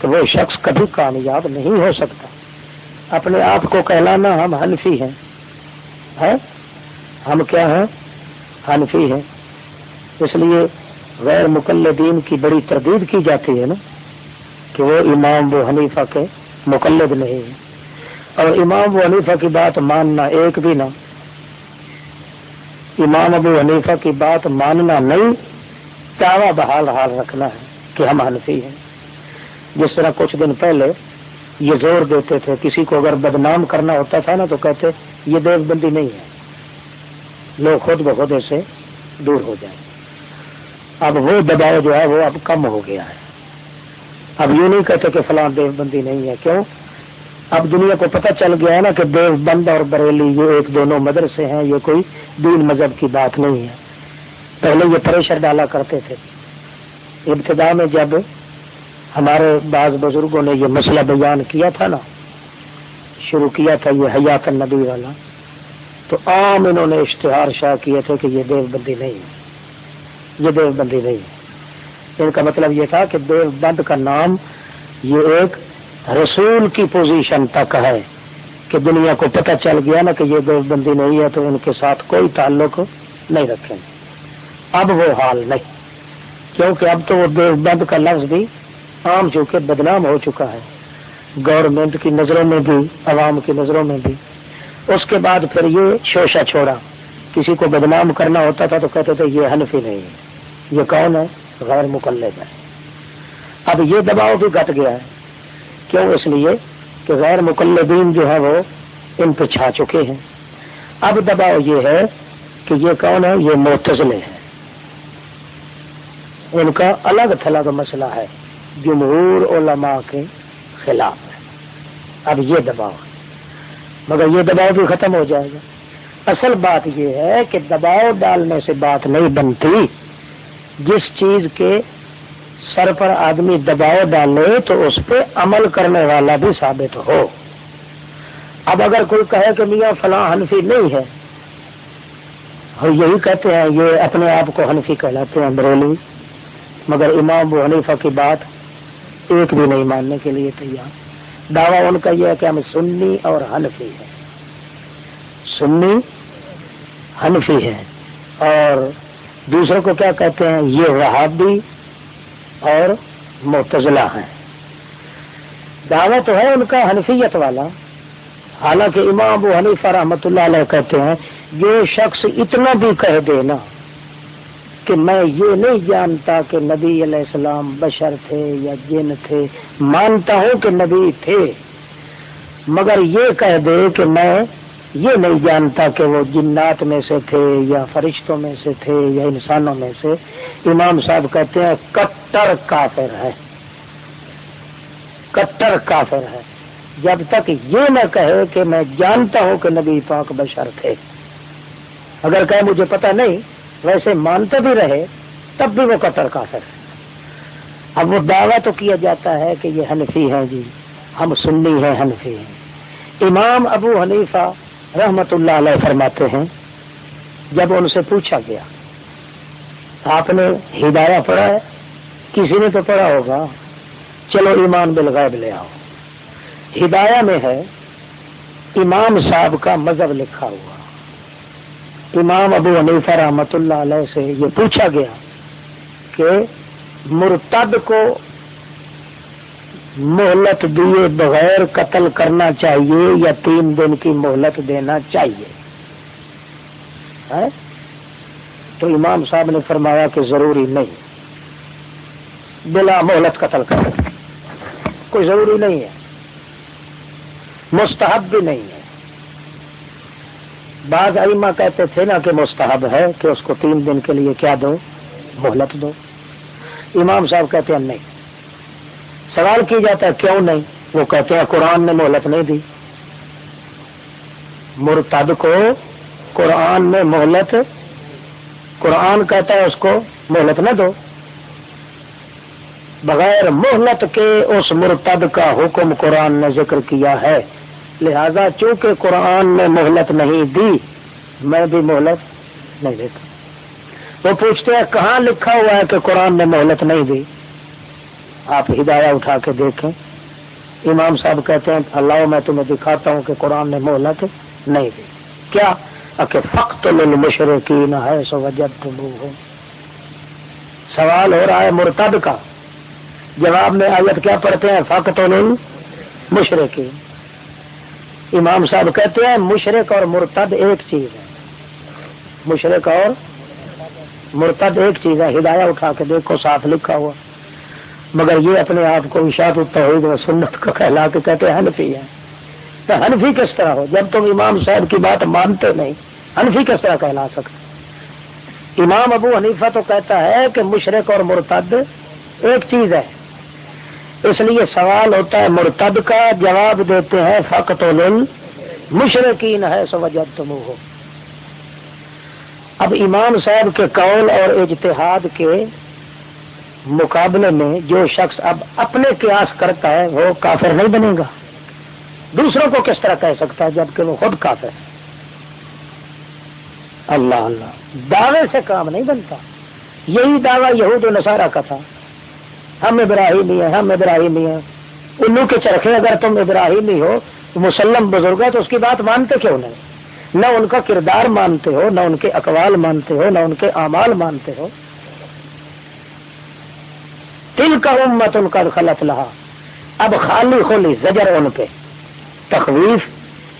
تو وہ شخص کبھی کامیاب نہیں ہو سکتا۔ اپنے آپ کو کہلانا ہم حنفی ہیں۔ ہاں؟ ہم کیا ہیں؟ حنفی ہیں۔ اس لیے غیر مقلدین کی بڑی تردید کی جاتی ہے نا کہ وہ امام و حنیفہ کے مقلد نہیں ہیں۔ اور امام و حنیفہ کی بات ماننا ایک بھی نہ امام ابو حنیفہ کی بات ماننا نہیں، دعوی بحال حال رکھنا ہے کہ ہم حنفی ہیں۔ جس طرح کچھ دن پہلے یہ زور دیتے تھے، کسی کو اگر بدنام کرنا ہوتا تھا نا تو کہتے، یہ دیو بندی نہیں ہے۔ لوگ خود بخود سے دور ہو جائیں۔ اب وہ دباؤ جو ہے، وہ اب کم ہو گیا ہے۔ اب یہ نہیں کہتے کہ فلاں دیو بندی نہیں ہے۔ کیوں؟ اب دنیا کو پتہ چل گیا ہے نا کہ دیو بند اور بریلی یہ ایک دونوں مدرسے ہیں، یہ کوئی دین مذہب کی بات نہیں ہے۔ پہلے یہ پریشر ڈالا کرتے تھے۔ ابتدا میں جب ہمارے بعض بزرگوں نے یہ مسئلہ بیان کیا تھا نا، شروع کیا تھا یہ حیات النبی والا، تو عام انہوں نے اشتہار شاہ کیے تھے کہ یہ دیو بندی نہیں ہے۔ یہ دیو بندی نہیں ہے۔ ان کا مطلب یہ تھا کہ دیو بند کا نام یہ ایک رسول کی پوزیشن تک ہے کہ دنیا کو پتہ چل گیا نا کہ یہ دیو بندی نہیں ہے تو ان کے ساتھ کوئی تعلق نہیں رکھیں۔ اب وہ حال نہیں، کیونکہ اب تو وہ دیو بند کا لفظ بھی عام چونکہ بدنام ہو چکا ہے۔ گورنمنٹ کی نظروں میں بھی، عوام کی نظروں میں بھی۔ اس کے بعد پھر یہ شوشا چھوڑا۔ کسی کو بدنام کرنا ہوتا تھا تو کہتے تھے یہ حنفی نہیں ہے۔ یہ کون ہے، غیر مقلد ہے۔ اب یہ دباؤ بھی گٹ گیا ہے۔ کیوں؟ اس لیے کہ غیر مقلدین جو ہے وہ ان پہ چھا چکے ہیں۔ اب دباؤ یہ ہے کہ یہ کون ہے؟ یہ موتزلے ہیں۔ ان کا الگ تھلگ مسئلہ ہے۔ جمہور علماء کے خلاف ہے۔ اب یہ دباؤ ہے۔ مگر یہ دباؤ بھی ختم ہو جائے گا۔ اصل بات یہ ہے کہ دباؤ ڈالنے سے بات نہیں بنتی۔ جس چیز کے سر پر آدمی دباؤ ڈالے تو اس پہ عمل کرنے والا بھی ثابت ہو۔ اب اگر کوئی کہے کہ میاں فلاں حنفی نہیں ہے یہی کہتے ہیں، یہ اپنے آپ کو حنفی کہلاتے ہیں بریلوی مگر امام و حنیفہ کی بات ایک بھی نہیں ماننے کے لیے تیار۔ دعویٰ ان کا یہ ہے کہ ہم سنی اور حنفی ہیں۔ سنی، حنفی ہے اور دوسروں کو کیا کہتے ہیں؟ یہ وہابی اور متضلہ ہیں۔ دعویٰ تو ہے ان کا حنفیت والا۔ حالانکہ امام ابو حنیفہ رحمۃ اللہ علیہ کہتے ہیں، جو شخص اتنا بھی کہہ دے نا کہ میں یہ نہیں جانتا کہ نبی علیہ السلام بشر تھے یا جن تھے، مانتا ہوں کہ نبی تھے، مگر یہ کہہ دے کہ میں یہ نہیں جانتا کہ وہ جنات میں سے تھے یا فرشتوں میں سے تھے یا انسانوں میں سے۔ امام صاحب کہتے ہیں، کٹر کافر ہے۔ کٹر کافر ہے۔ جب تک یہ نہ کہے کہ میں جانتا ہوں کہ نبی پاک بشر تھے۔ اگر کہ مجھے پتہ نہیں ویسے مانتے بھی رہے، تب بھی وہ قطر کافر ہے اب وہ دعویٰ تو کیا جاتا ہے کہ یہ حنفی ہیں جی ہم سنی ہیں حنفی ہیں۔ امام ابو حنیفہ رحمت اللہ علیہ فرماتے ہیں، جب ان سے پوچھا گیا، آپ نے ہدایہ پڑھا ہے؟ کسی نے تو پڑھا ہوگا، چلو ایمان بالغیب لے آؤ۔ ہدایہ میں ہے، امام صاحب کا مذہب لکھا ہوا۔ امام ابو حنیفہ رحمت اللہ علیہ سے یہ پوچھا گیا کہ مرتد کو مہلت دیے بغیر قتل کرنا چاہیے یا تین دن کی مہلت دینا چاہیے؟ تو امام صاحب نے فرمایا کہ ضروری نہیں۔ بلا مہلت قتل کر کوئی ضروری نہیں ہے۔ مستحب بھی نہیں ہے۔ بعض ائمہ کہتے تھے نا کہ مستحب ہے کہ اس کو تین دن کے لیے کیا دو مہلت دو امام صاحب کہتے ہیں نہیں۔ سوال کی جاتا ہے کیوں نہیں؟ وہ کہتے ہیں قرآن نے مہلت نہیں دی۔ مرتد کو قرآن میں مہلت، قرآن کہتا ہے اس کو مہلت نہ دو۔ بغیر مہلت کے اس مرتد کا حکم قرآن نے ذکر کیا ہے۔ لہذا چونکہ قرآن نے مہلت نہیں دی، میں بھی مہلت نہیں دیتا۔ وہ پوچھتے ہیں، کہاں لکھا ہوا ہے کہ قرآن نے مہلت نہیں دی؟ آپ ہدایہ اٹھا کے دیکھیں۔ امام صاحب کہتے ہیں، اللہ، میں تمہیں دکھاتا ہوں کہ قرآن نے مہلت نہیں دی۔ کیا؟ کہ فخت المشرقین ہے سو وجد ہو سوال ہو رہا ہے مرتد کا۔ جواب میں آیت کیا پڑھتے ہیں؟ فخت مشرقین امام صاحب کہتے ہیں مشرق اور مرتد ایک چیز ہے۔ مشرق اور مرتد ایک چیز ہے۔ ہدایہ اٹھا کے دیکھو، ساتھ لکھا ہوا۔ مگر یہ اپنے آپ کو اشاعت التوحید و سنت کو کہلا کے کہتے ہیں، حنفی ہے تو حنفی کس طرح ہو؟ جب تم امام صاحب کی بات مانتے نہیں، حنفی کس طرح کہلا سکتے؟ امام ابو حنیفہ تو کہتا ہے کہ مشرق اور مرتد ایک چیز ہے۔ اس لیے سوال ہوتا ہے، مرتد کا جواب دیتے ہیں، فقط مشرقین ہے سوجد تم ہو اب امام صاحب کے قول اور اجتہاد کے مقابلے میں جو شخص اب اپنے قیاس کرتا ہے، وہ کافر نہیں بنے گا۔ دوسروں کو کس طرح کہہ سکتا ہے، جبکہ وہ خود کافر ہے؟ اللہ اللہ۔ دعوے سے کام نہیں بنتا۔ یہی دعویٰ یہود و نصارہ کا تھا۔ ہم ابراہیمی ہیں، ہم ابراہیمی ہیں۔ الو کے چرخے اگر تم ابراہیمی ہو مسلم بزرگ ہے تو اس کی بات مانتے کیوں نہیں؟ نہ ان کا کردار مانتے ہو، نہ ان کے اقوال مانتے ہو، نہ ان کے اعمال مانتے ہو۔ تل کا امت ان کا خلط لہا۔ اب خالی خولی زجر ان پہ۔ تخویف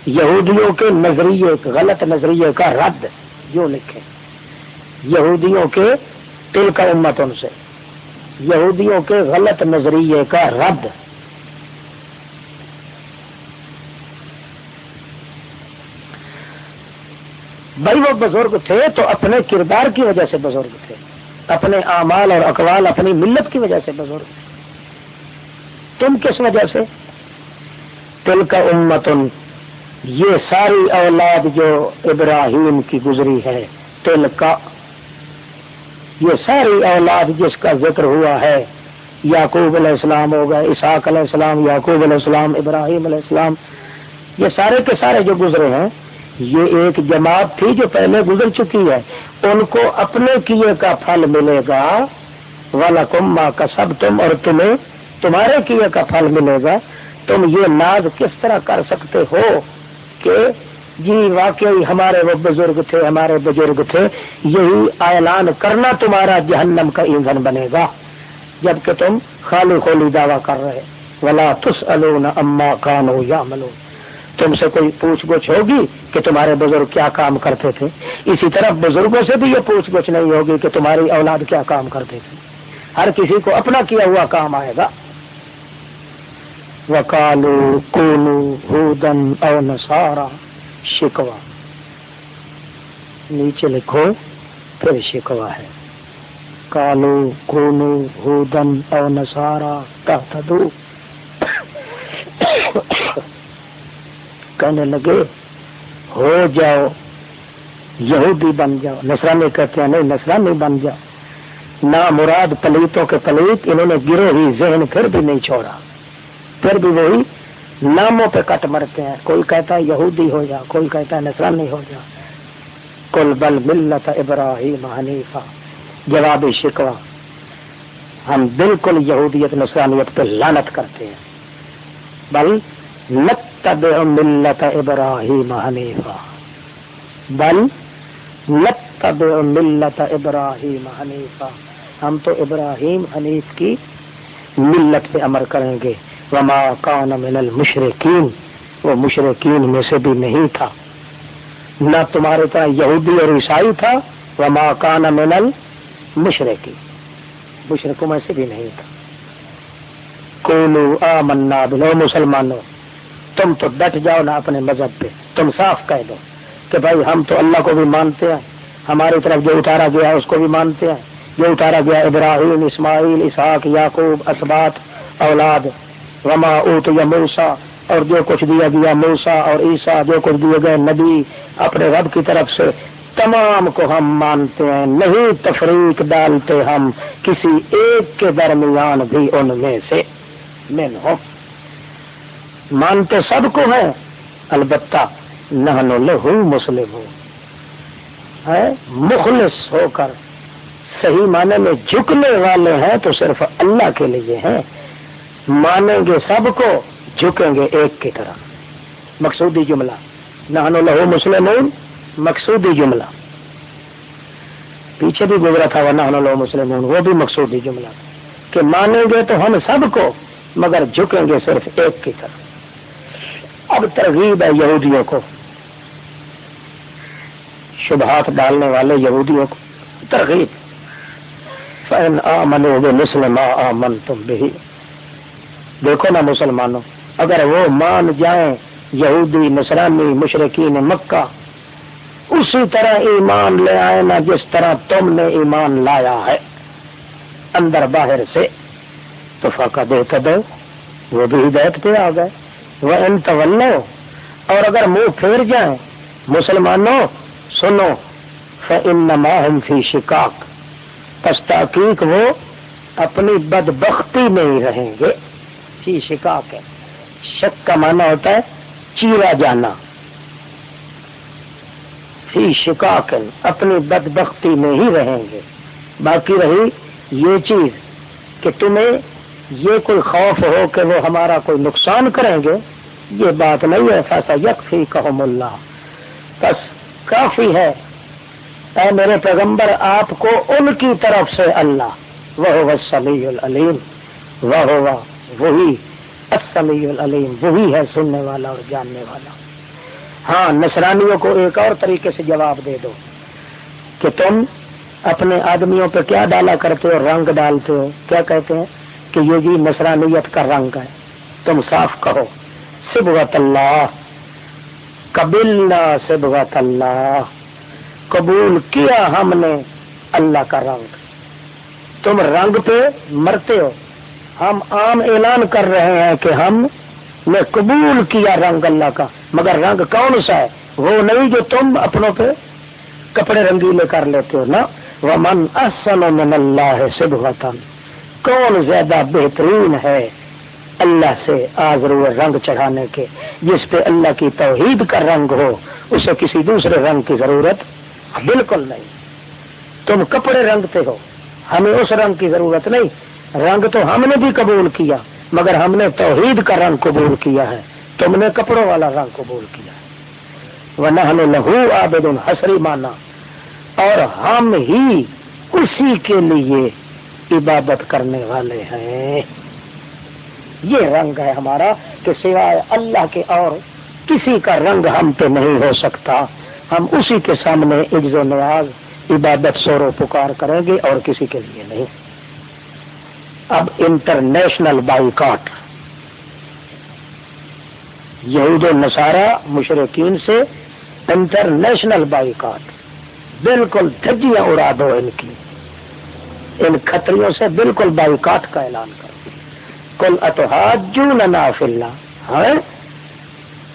یہودیوں کے نظریے، غلط نظریے کا رد۔ جو لکھے۔ یہودیوں کے تل کا امت ان سے۔ یہودیوں کے غلط نظریے کا رد۔ بھائی وہ بزرگ تھے تو اپنے کردار کی وجہ سے بزرگ تھے۔ اپنے اعمال اور اقوال، اپنی ملت کی وجہ سے بزرگ تھے۔ تم کس وجہ سے؟ تل کا امتن، یہ ساری اولاد جو ابراہیم کی گزری ہے تل کا یہ ساری اولاد جس کا ذکر ہوا ہے، یعقوب علیہ السلام ہو گئے اسحاق علیہ السلام، یعقوب علیہ السلام، ابراہیم علیہ السلام، یہ سارے کے سارے جو گزرے ہیں، یہ ایک جماعت تھی جو پہلے گزر چکی ہے۔ ان کو اپنے کیے کا پھل ملے گا۔ والا کما کا سب تم اور تمہیں تمہارے کیے کا پھل ملے گا۔ تم یہ ناز کس طرح کر سکتے ہو کہ جی واقعی ہمارے وہ بزرگ تھے، ہمارے بزرگ تھے، یہی اعلان کرنا تمہارا جہنم کا ایندھن بنے گا، جبکہ تم خالی خولی دعویٰ کر رہے۔ ولا تس اما کانو یا ملو تم سے کوئی پوچھ گچھ ہوگی کہ تمہارے بزرگ کیا کام کرتے تھے۔ اسی طرح بزرگوں سے بھی یہ پوچھ گچھ نہیں ہوگی کہ تمہاری اولاد کیا کام کرتے تھے۔ ہر کسی کو اپنا کیا ہوا کام آئے گا۔ وکالو کولو ہودن او نسارا شکوا نیچے لکھو، پھر شکوا ہے۔ کالو، کونو، ہودن او نسارا تحتدو کہنے لگے، ہو جاؤ، یہودی بن جاؤ۔ نسرانی کہتے ہیں، نہیں نسرانی بن جاؤ۔ نہ مراد پلیتوں کے پلیت، انہوں نے گرے ہی ذہن پھر بھی نہیں چھوڑا۔ پھر بھی وہی ناموں پہ کٹ مرتے ہیں۔ کوئی کہتا ہے یہودی ہو جا کوئی کہتا ہے نسرانی ہو جا۔ کل بل ملت ابراہیم حنیفہ۔ جواب شکوا ہم بالکل یہودیت نسرانیت پہ لانت کرتے ہیں۔ بل نتبع ملت ابراہیم حنیفہ۔ بل نتبع ملت ابراہیم حنیفہ۔ ہم تو ابراہیم حنیف کی ملت پہ امر کریں گے۔ وما کان من المشرقین وہ مشرقین میں سے بھی نہیں تھا۔ نہ تمہارے طرح یہودی اور عیسائی تھا، وما کان من المشرقی مشرقوں میں سے بھی نہیں تھا۔ کولو آمنا بلو مسلمانوں، تم تو ڈٹ جاؤ نا اپنے مذہب پہ، تم صاف کہہ دو کہ بھائی ہم تو اللہ کو بھی مانتے ہیں، ہماری طرف جو اتارا گیا اس کو بھی مانتے ہیں۔ جو اتارا گیا ابراہیم، اسماعیل، اسحاق، یعقوب اسبات اولاد وما اوت یا موسا اور جو کچھ دیا گیا موسا اور عیسا جو کچھ دیے گئے نبی اپنے رب کی طرف سے، تمام کو ہم مانتے ہیں، نہیں تفریق ڈالتے ہم کسی ایک کے درمیان بھی ان میں سے میں مانتے سب کو ہے البتہ نہ لہو مسلم ہو مخلص ہو کر، صحیح معنی میں جھکنے والے ہیں تو صرف اللہ کے لیے ہیں۔ مانیں گے سب کو، جھکیں گے ایک کی طرح۔ مقصودی جملہ۔ نہ لہو مسلم مقصودی جملہ۔ پیچھے بھی گزرا تھا، وہ نہ لو مسلم وہ بھی مقصودی جملہ۔ کہ مانیں گے تو ہم سب کو، مگر جھکیں گے صرف ایک کی طرف اب ترغیب ہے یہودیوں کو۔ شبہات ڈالنے والے یہودیوں کو۔ ترغیب۔ فین مسلم آمن تم بھی دیکھو نا مسلمانوں، اگر وہ مان جائیں یہودی، نصرانی مشرقین مکہ، اسی طرح ایمان لے آئے نا جس طرح تم نے ایمان لایا ہے، اندر باہر سے، تو فاقہ دیکھ دو، وہ بھی ہدایت پہ آ گئے، وہ ان اور اگر منہ پھیر جائیں، مسلمانوں، سنو فن فی شکاک پس تحقیق وہ اپنی بد بختی میں ہی رہیں گے۔ فی شکاک ہے۔ شک کا معنی ہوتا ہے چیرا جانا۔ فی شکاک اپنی بد بختی میں ہی رہیں گے۔ باقی رہی یہ چیز کہ تمہیں یہ کوئی خوف ہو کہ وہ ہمارا کوئی نقصان کریں گے، یہ بات نہیں ہے۔ ایسا یکفی کہم اللہ۔ بس کافی ہے۔ اے میرے پیغمبر، آپ کو ان کی طرف سے اللہ۔ وہ سمی العلیم وہ وہی سمی العلیم، وہی ہے سننے والا اور جاننے والا۔ ہاں نصرانیوں کو ایک اور طریقے سے جواب دے دو کہ تم اپنے آدمیوں پہ کیا ڈالا کرتے ہو، رنگ ڈالتے ہو؟ کیا کہتے ہیں کہ یہ جی نصرانیت کا رنگ ہے؟ تم صاف کہو سبغت اللہ۔ قبل سبغت اللہ۔ قبول کیا ہم نے اللہ کا رنگ؟ تم رنگ پہ مرتے ہو۔ ہم عام اعلان کر رہے ہیں کہ ہم نے قبول کیا رنگ اللہ کا، مگر رنگ کون سا ہے؟ وہ نہیں جو تم اپنوں پہ کپڑے رنگیلے کر لیتے ہو نا وہ من اصل من اللہ سے کون زیادہ بہترین ہے اللہ سے آزرو رنگ چڑھانے کے، جس پہ اللہ کی توحید کا رنگ ہو، اسے کسی دوسرے رنگ کی ضرورت بالکل نہیں۔ تم کپڑے رنگتے ہو، ہمیں اس رنگ کی ضرورت نہیں۔ رنگ تو ہم نے بھی قبول کیا، مگر ہم نے توحید کا رنگ قبول کیا ہے۔ تم نے کپڑوں والا رنگ قبول کیا ہے۔ وہ نہ لہو آبد حسری مانا۔ اور ہم ہی اسی کے لیے عبادت کرنے والے ہیں۔ یہ رنگ ہے ہمارا کہ سوائے اللہ کے اور کسی کا رنگ ہم پہ نہیں ہو سکتا۔ ہم اسی کے سامنے عز و نیاز عبادت سور و پکار کریں گے اور کسی کے لیے نہیں۔ اب انٹرنیشنل بائیکاٹ۔ یہود و نصارہ مشرقین سے انٹرنیشنل بائیکاٹ۔ بالکل دھجیاں اڑا دو ان کی۔ ان خطریوں سے بالکل بائیکاٹ کا اعلان کرو کل اتحاد ننا فلنا ہاں؟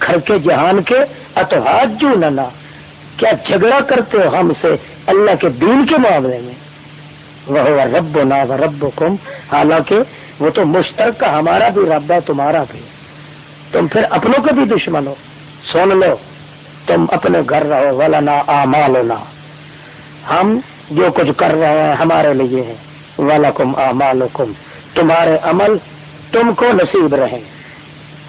گھر کے جہان کے اتحاد ننا کیا جھگڑا کرتے ہو ہم سے اللہ کے دین کے معاملے میں؟ وہ رب نا رب کم حالانکہ وہ تو مشترکہ ہمارا بھی رب ہے، تمہارا بھی۔ تم پھر اپنوں کے بھی دشمن ہو۔ سن لو، تم اپنے گھر رہو والا نہ آمال ہونا ہم جو کچھ کر رہے ہیں ہمارے لیے ہے۔ والا کم آمال تمہارے عمل تم کو نصیب رہے۔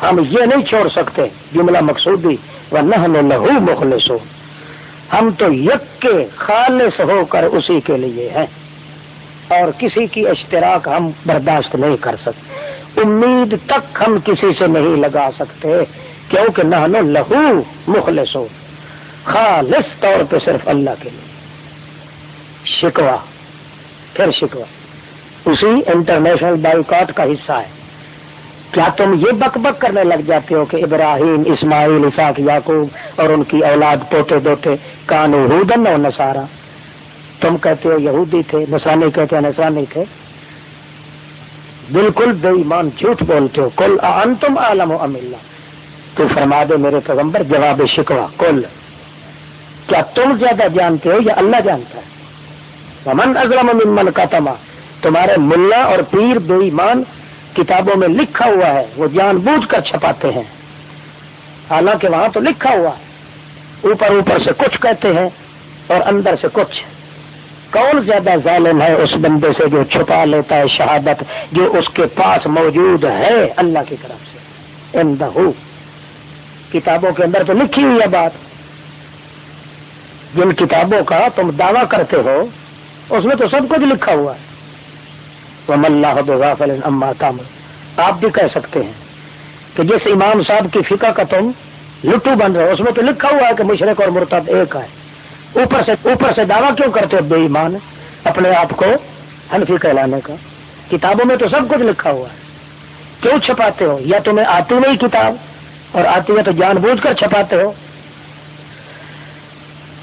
ہم یہ نہیں چھوڑ سکتے، جملہ مقصودی وہ نہ لہو مخلص ہو ہم تو یک کے خالص ہو کر اسی کے لیے ہیں۔ اور کسی کی اشتراک ہم برداشت نہیں کر سکتے۔ امید تک ہم کسی سے نہیں لگا سکتے، کیونکہ نہ لہو مخلص ہو خالص طور پہ صرف اللہ کے لیے۔ شکوا پھر شکوا اسی انٹرنیشنل بائیکاٹ کا حصہ ہے۔ کیا تم یہ بک بک کرنے لگ جاتے ہو کہ ابراہیم، اسماعیل اساق یعقوب اور ان کی اولاد پوتے دوتے، کانو ہودن اور نسارا تم کہتے ہو یہودی تھے نسانی کہتے ہیں نسانی تھے۔ بالکل بے ایمان جھوٹ بولتے ہو۔ کل ان تم عالم و اللہ۔ تو فرما دے میرے پیغمبر، جواب شکوا کل کیا تم زیادہ جانتے ہو یا اللہ جانتا ہے؟ من ازرم ممن کا تما تمہارے ملا اور پیر بے ایمان کتابوں میں لکھا ہوا ہے، وہ جان بوجھ کر چھپاتے ہیں۔ حالانکہ وہاں تو لکھا ہوا ہے۔ اوپر اوپر سے کچھ کہتے ہیں اور اندر سے کچھ۔ کون زیادہ ظالم ہے اس بندے سے جو چھپا لیتا ہے شہادت جو اس کے پاس موجود ہے اللہ کی طرف سے؟ ان کتابوں کے اندر تو لکھی ہوئی ہے بات۔ جن کتابوں کا تم دعویٰ کرتے ہو، اس میں تو سب کچھ لکھا ہوا ہے۔ اما تام آپ بھی کہہ سکتے ہیں کہ جس امام صاحب کی فقہ کا تم لٹو بن رہے ہو، اس میں تو لکھا ہوا ہے کہ مشرق اور مرتب ایک ہے۔ اوپر سے اوپر سے دعویٰ کیوں کرتے ہو بے ایمان؟ اپنے آپ کو حنفی کہلانے کا۔ کتابوں میں تو سب کچھ لکھا ہوا ہے۔ کیوں چھپاتے ہو؟ یا تمہیں آتی نہیں کتاب؟ اور آتی ہے تو جان بوجھ کر چھپاتے ہو۔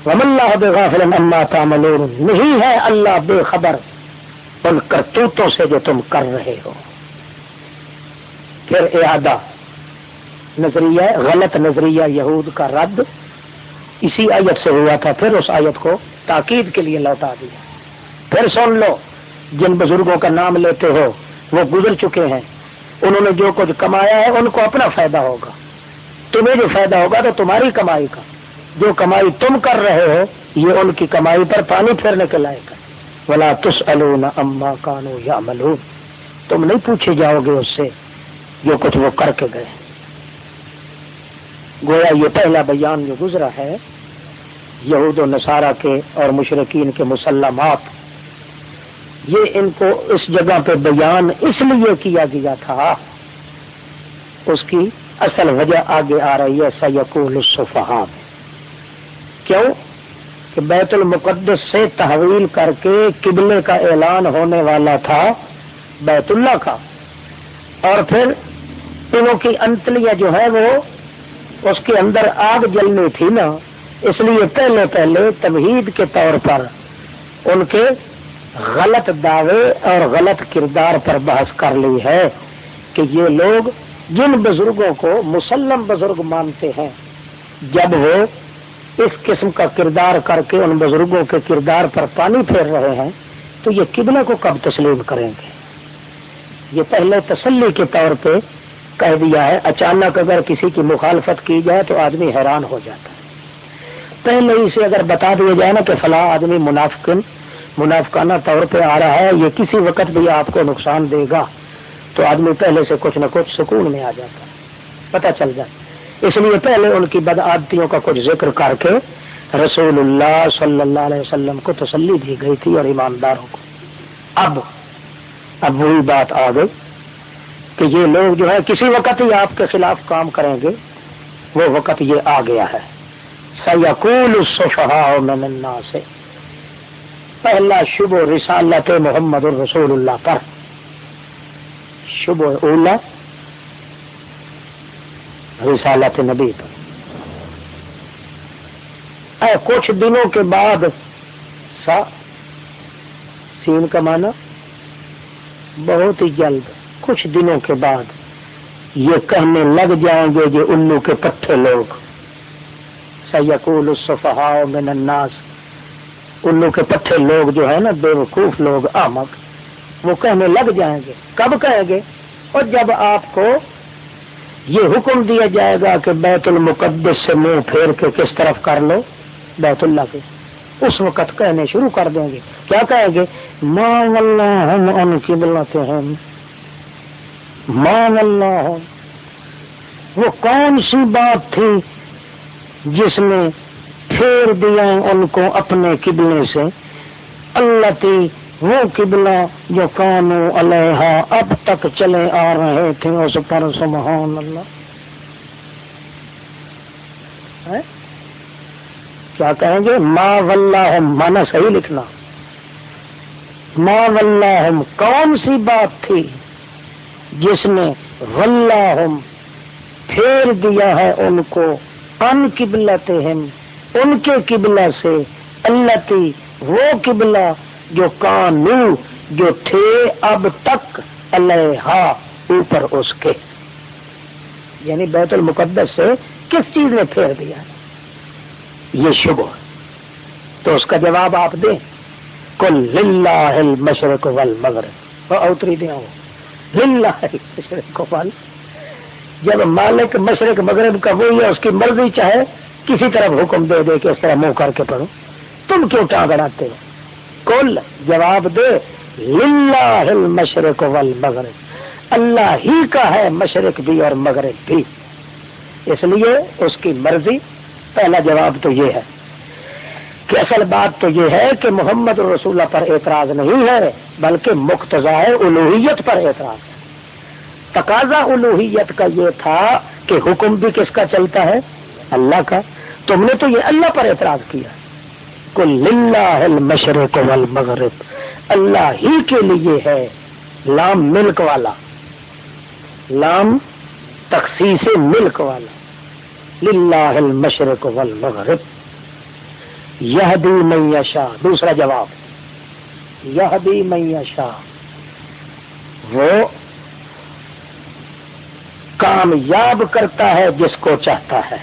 اللہ بے غافل نہیں ہے اللہ بے خبر ان کرتوتوں سے جو تم کر رہے ہو۔ پھر اعادہ۔ نظریہ، غلط نظریہ یہود کا رد۔ اسی آیت سے ہوا تھا، پھر اس آیت کو تاکید کے لیے لوٹا دیا۔ پھر سن لو، جن بزرگوں کا نام لیتے ہو، وہ گزر چکے ہیں۔ انہوں نے جو کچھ کمایا ہے، ان کو اپنا فائدہ ہوگا۔ تمہیں جو فائدہ ہوگا تو تمہاری کمائی کا۔ جو کمائی تم کر رہے ہو، یہ ان کی کمائی پر پانی پھیرنے کے لائق ہے۔ بلا تس اما کانو یا ملو تم نہیں پوچھے جاؤ گے اس سے جو کچھ وہ کر کے گئے۔ گویا یہ پہلا بیان جو گزرا ہے، یہود و نصارہ کے اور مشرقین کے مسلمات، یہ ان کو اس جگہ پہ بیان اس لیے کیا گیا تھا، اس کی اصل وجہ آگے آ رہی ہے سیقول الصفحات کیوں؟ کہ بیت المقدس سے تحویل کر کے قبلے کا اعلان ہونے والا تھا، بیت اللہ کا۔ اور پھر انہوں کی انتلیاں جو ہے وہ اس کے اندر آگ جلنی تھی نا، اس لیے پہلے پہلے تمہید کے طور پر ان کے غلط دعوے اور غلط کردار پر بحث کر لی ہے کہ یہ لوگ جن بزرگوں کو مسلم بزرگ مانتے ہیں، جب وہ اس قسم کا کردار کر کے ان بزرگوں کے کردار پر پانی پھیر رہے ہیں، تو یہ قبلہ کو کب تسلیم کریں گے؟ یہ پہلے تسلی کے طور پہ کہہ دیا ہے، اچانک اگر کسی کی مخالفت کی جائے تو آدمی حیران ہو جاتا ہے۔ پہلے اسے اگر بتا دیا جائے نا کہ فلاں آدمی منافقن، منافقانہ طور پہ آ رہا ہے، یہ کسی وقت بھی آپ کو نقصان دے گا۔ تو آدمی پہلے سے کچھ نہ کچھ سکون میں آ جاتا ہے۔ پتہ چل جائے۔ اس لیے پہلے ان کی بدعادتیوں کا کچھ ذکر کر کے رسول اللہ صلی اللہ علیہ وسلم کو تسلی دی گئی تھی اور ایمانداروں کو۔ اب اب وہی بات آ گئی۔ کہ یہ لوگ جو ہے کسی وقت ہی آپ کے خلاف کام کریں گے، وہ وقت یہ آ گیا ہے۔ سیقول الصفحاء سے پہلا شب رسالت محمد الرسول اللہ پر۔ شب اولا، رسالت نبی اے کچھ دنوں کے بعد، سا، سین کا معنی، بہت ہی جلد۔ کچھ دنوں کے بعد یہ کہنے لگ جائیں گے یہ الو کے پٹھے لوگ۔ سیقول الصفحاء من الناس۔ الو کے پٹھے لوگ جو ہے نا بے وقوف لوگ آمک وہ کہنے لگ جائیں گے۔ کب کہیں گے؟ اور جب آپ کو یہ حکم دیا جائے گا کہ بیت المقدس سے منہ پھیر کے کس طرف کر لو؟ بیت اللہ کے۔ اس وقت کہنے شروع کر دیں گے۔ کیا کہیں گے؟ ماں اللہ ہم، ان کی ملتے ہیں ماں اللہ. وہ کون سی بات تھی جس نے پھیر دیا ان کو اپنے قبلے سے؟ اللہ تی وہ قبلہ جو کانو علیہ اب تک چلے آ رہے تھے اس پر، سبحان اللہ. کیا کہیں گے؟ ما واللہ مانا صحیح لکھنا. ما واللہ کون سی بات تھی جس نے واللہ پھیر دیا ہے ان کو، ان قبلت ان کے قبلہ سے اللہ تی وہ قبلہ جو کانو، جو تھے اب تک اللہ اوپر اس کے۔ یعنی بیت المقدس سے کس چیز نے پھیر دیا؟ یہ شبہ۔ تو اس کا جواب آپ دیں۔ کل للہ مشرق ول مغرب اوتری دیا للہ مشرق ول جب مالک مشرق مغرب کا وہی ہے، اس کی مرضی چاہے، کسی طرف حکم دے دے کہ اس طرح منہ کر کے پڑھو۔ تم کیوں ٹانگ اڑاتے ہو؟ کل جواب دے، للہ مشرق والمغرب۔ اللہ ہی کا ہے مشرق بھی اور مغرب بھی۔ اس لیے اس کی مرضی، پہلا جواب تو یہ ہے۔ کہ اصل بات تو یہ ہے کہ محمد رسول پر اعتراض نہیں ہے، بلکہ مقتضا الوحیت پر اعتراض ہے۔ تقاضا الوحیت کا یہ تھا کہ حکم بھی کس کا چلتا ہے؟ اللہ کا۔ تم نے تو یہ اللہ پر اعتراض کیا۔ کل مشرق والمغرب۔ اللہ ہی کے لیے ہے لام ملک والا۔ لام تخصیص ملک والا۔ للہ المشرق والمغرب۔ یہ دی میشا دوسرا جواب. یہدی میشا وہ کامیاب کرتا ہے جس کو چاہتا ہے.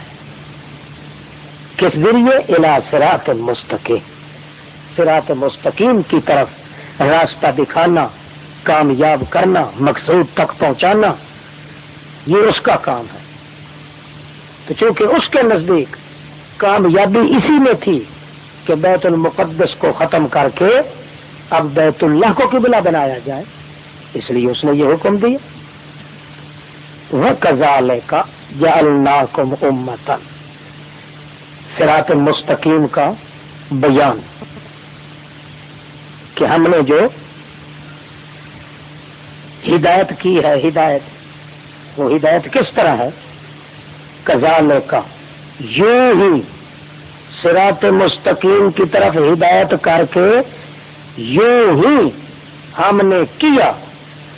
کس ذریعے؟ الا سرات مستقیم. سرات مستقیم کی طرف راستہ دکھانا، کامیاب کرنا، مقصود تک پہنچانا، یہ اس کا کام ہے. تو چونکہ اس کے نزدیک کامیابی اسی میں تھی کہ بیت المقدس کو ختم کر کے اب بیت اللہ کو قبلہ بنایا جائے۔ اس لیے اس نے یہ حکم دیا۔ وہ کزال کا یا اللہ کو امتن سرات مستقیم کا بیان۔ کہ ہم نے جو ہدایت کی ہے، ہدایت۔ وہ ہدایت کس طرح ہے؟ کزال کا یوں ہی سرات مستقیم کی طرف ہدایت کر کے یوں ہی ہم نے کیا۔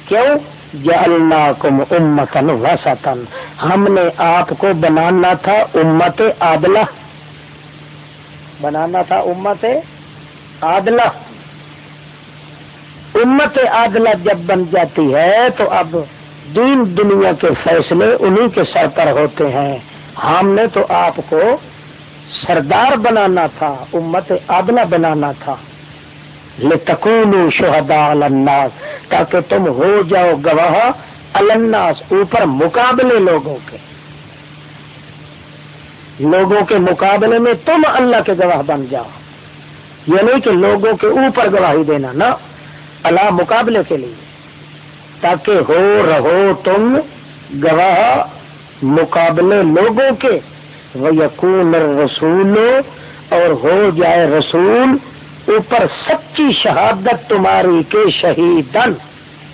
کیوں؟ جعلناکم امتن وسطن ہم نے آپ کو بنانا تھا امت عادلہ۔ بنانا تھا امت عادلہ۔ امت عادلہ جب بن جاتی ہے تو اب دین دنیا کے فیصلے انہی کے سر پر ہوتے ہیں۔ ہم نے تو آپ کو سردار بنانا تھا، امت عادلہ بنانا تھا۔ لتکون شہداء الناس، تاکہ تم ہو جاؤ گواہ الناس، اوپر مقابلے لوگوں کے۔ لوگوں کے مقابلے میں تم اللہ کے گواہ بن جاؤ۔ یہ نہیں کہ لوگوں کے اوپر گواہی دینا نا اللہ مقابلے کے لیے۔ تاکہ ہو رہو تم گواہ مقابلے لوگوں کے۔ وہ یقون رسول اور ہو جائے رسول اوپر سچی شہادت تمہاری کے شہیدن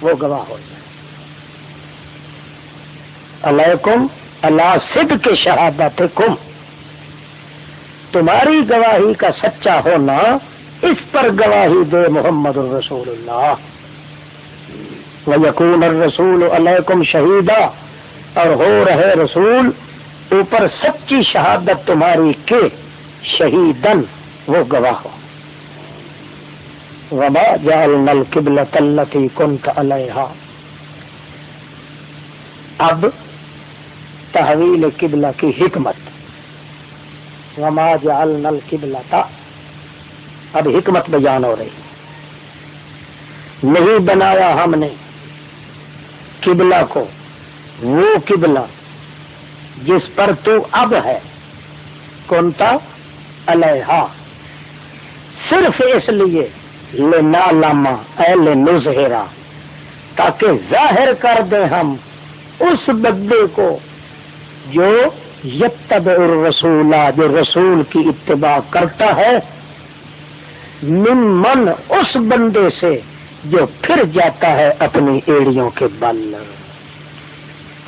وہ گواہ ہو جائے۔ علیکم، اللہ سدھ کے شہادت کم تمہاری گواہی کا سچا ہونا اس پر گواہی دے محمد الرسول اللہ۔ وہ یقون الرسول علیکم شہیدہ اور ہو رہے رسول اوپر سچی شہادت تمہاری کے شہیدن وہ گواہ ہو۔ وبا جال نل قبل تلتی کنت علیہ اب تحویل قبلہ کی حکمت۔ وما جال نل قبلتا اب حکمت بیان ہو رہی۔ نہیں بنایا ہم نے قبلہ کو۔ وہ قبلہ جس پر تو اب ہے کونتا علیہ صرف اس لیے لینا لاما اے لنظہرا تاکہ ظاہر کر دیں ہم اس بدے کو جو یتب الرسولہ جو رسول کی اتباع کرتا ہے من من اس بندے سے جو پھر جاتا ہے اپنی ایڑیوں کے بل۔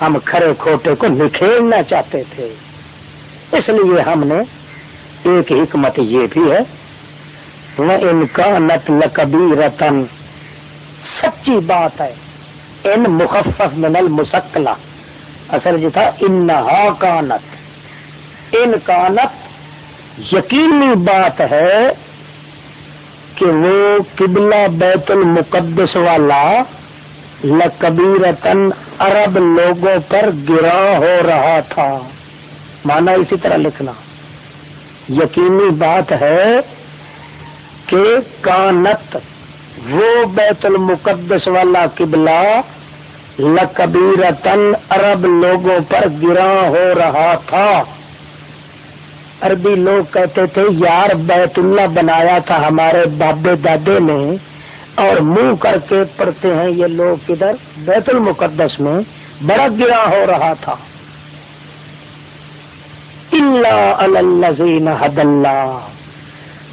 ہم کھڑے کھوٹے کو نکھیلنا چاہتے تھے۔ اس لیے ہم نے ایک حکمت یہ بھی ہے انکانت لکبی رتن سچی بات ہے، ان مخفف من المسکلا اصل جو تھا، انہا کانت۔ ان کانت، یقینی بات ہے کہ وہ قبلہ بیت المقدس والا لکبی رتن عرب لوگوں پر گرا ہو رہا تھا۔ مانا اسی طرح لکھنا۔ یقینی بات ہے کہ کانت، وہ بیت المقدس والا قبلہ لکبیر تن عرب لوگوں پر گرا ہو رہا تھا۔ عربی لوگ کہتے تھے، یار بیت اللہ بنایا تھا ہمارے بابے دادے نے۔ اور منہ کر کے پڑھتے ہیں یہ لوگ کدھر بیت المقدس میں بڑا گرا ہو رہا تھا۔ اللہ حد اللہ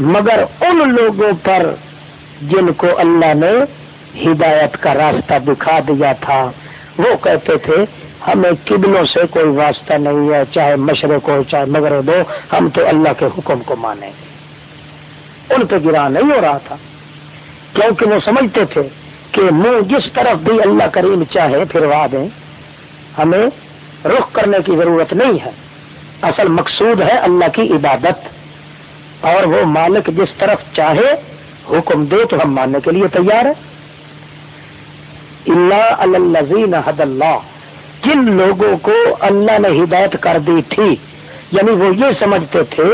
مگر ان لوگوں پر جن کو اللہ نے ہدایت کا راستہ دکھا دیا تھا، وہ کہتے تھے، ہمیں قبلوں سے کوئی واسطہ نہیں ہے، چاہے مشرق ہو، چاہے مغرب ہو، ہم تو اللہ کے حکم کو مانیں۔ گے ان پہ گرا نہیں ہو رہا تھا۔ کیونکہ وہ سمجھتے تھے کہ منہ جس طرف بھی اللہ کریم چاہے پھر دیں، ہمیں رخ کرنے کی ضرورت نہیں ہے۔ اصل مقصود ہے اللہ کی عبادت۔ اور وہ مالک جس طرف چاہے حکم دے تو ہم ماننے کے لیے تیار ہے اللہ اللہ حد اللہ جن لوگوں کو اللہ نے ہدایت کر دی تھی یعنی وہ یہ سمجھتے تھے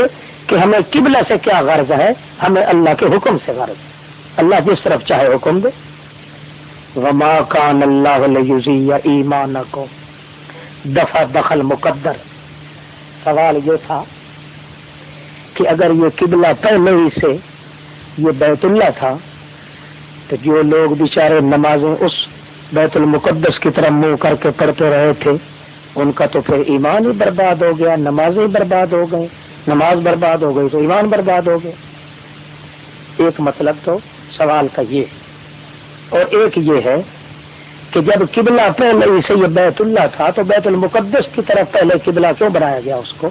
کہ ہمیں قبلہ سے کیا غرض ہے، ہمیں اللہ کے حکم سے غرض۔ ہے اللہ جس طرف چاہے حکم دے۔ وما کان اللہ ایمان کو دفع دخل مقدر۔ سوال یہ تھا کہ اگر یہ قبلہ پہلے ہی سے یہ بیت اللہ تھا، تو جو لوگ بیچارے نمازیں اس بیت المقدس کی طرف منہ کر کے پڑھتے رہے تھے، ان کا تو پھر ایمان ہی برباد ہو گیا، نمازیں برباد ہو گئی نماز برباد ہو گئی تو ایمان برباد ہو گئے ایک مطلب تو سوال کا یہ اور ایک یہ ہے کہ جب قبلہ پہلے سے یہ بیت اللہ تھا تو بیت المقدس کی طرف پہلے قبلہ کیوں بنایا گیا اس کو؟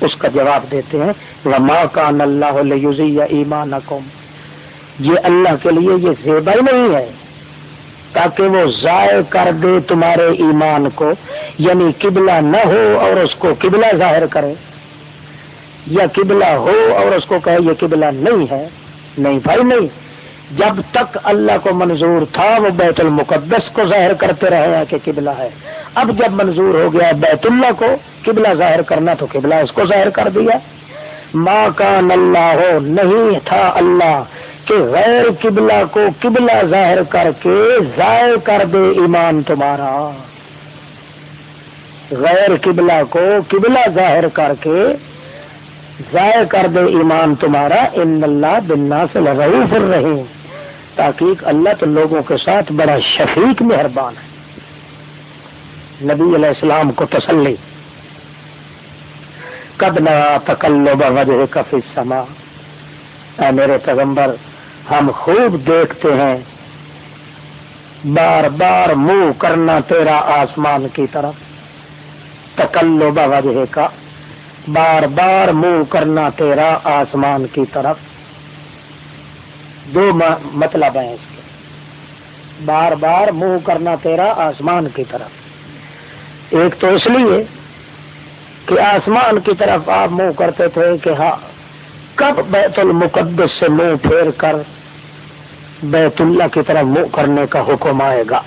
اس کا جواب دیتے ہیں رما کان اللہ ایمان یہ اللہ کے لیے یہ زیبا ہی نہیں ہے۔ تاکہ وہ ضائع کر دے تمہارے ایمان کو یعنی قبلہ نہ ہو اور اس کو قبلہ ظاہر کرے۔ یا قبلہ ہو اور اس کو کہے یہ قبلہ نہیں ہے۔ نہیں بھائی نہیں جب تک اللہ کو منظور تھا، وہ بیت المقدس کو ظاہر کرتے رہے ہیں کہ قبلہ ہے۔ اب جب منظور ہو گیا بیت اللہ کو، قبلہ ظاہر کرنا تو قبلہ اس کو ظاہر کر دیا۔ ماں کا اللہ ہو نہیں تھا اللہ کہ غیر قبلہ کو قبلہ ظاہر کر کے ضائع کر دے ایمان تمہارا۔ غیر قبلہ کو قبلہ ظاہر کر کے ضائع کر دے ایمان تمہارا، ان اللہ بننا سے لگائی پھر رہے اللہ تو لوگوں کے ساتھ بڑا شفیق مہربان ہے۔ نبی علیہ السلام کو تسلی۔ کب نیا تکلو وجہ کفی سما اے میرے پیغمبر، ہم خوب دیکھتے ہیں۔ بار بار منہ کرنا تیرا آسمان کی طرف۔ تکلو وجہ کا بار بار منہ کرنا تیرا آسمان کی طرف۔ دو مطلب ہیں اس کے۔ بار بار منہ کرنا تیرا آسمان کی طرف۔ ایک تو اس لیے کہ آسمان کی طرف آپ منہ کرتے تھے کہ ہاں کب بیت المقدس سے منہ پھیر کر بیت اللہ کی طرف منہ کرنے کا حکم آئے گا۔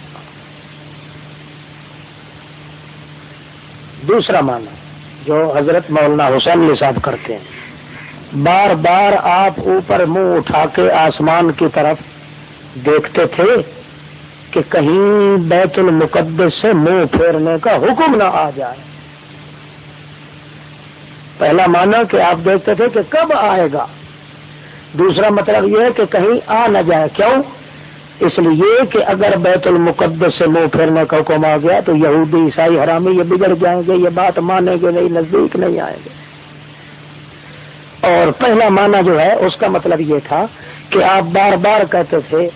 دوسرا معنی۔ جو حضرت مولانا حسین صاحب کرتے ہیں۔ بار بار آپ اوپر منہ اٹھا کے آسمان کی طرف دیکھتے تھے کہ کہیں بیت المقدس سے منہ پھیرنے کا حکم نہ آ جائے۔ پہلا مانا کہ آپ دیکھتے تھے کہ کب آئے گا۔ دوسرا مطلب یہ ہے کہ کہیں آ نہ جائے۔ کیوں؟ اس لیے کہ اگر بیت المقدس سے منہ پھیرنے کا حکم آ گیا تو یہودی، عیسائی، حرامی یہ بگڑ جائیں گے، یہ بات مانیں گے نہیں، نزدیک نہیں آئیں گے۔ اور پہلا معنی جو ہے، اس کا مطلب یہ تھا کہ آپ بار بار کہتے تھے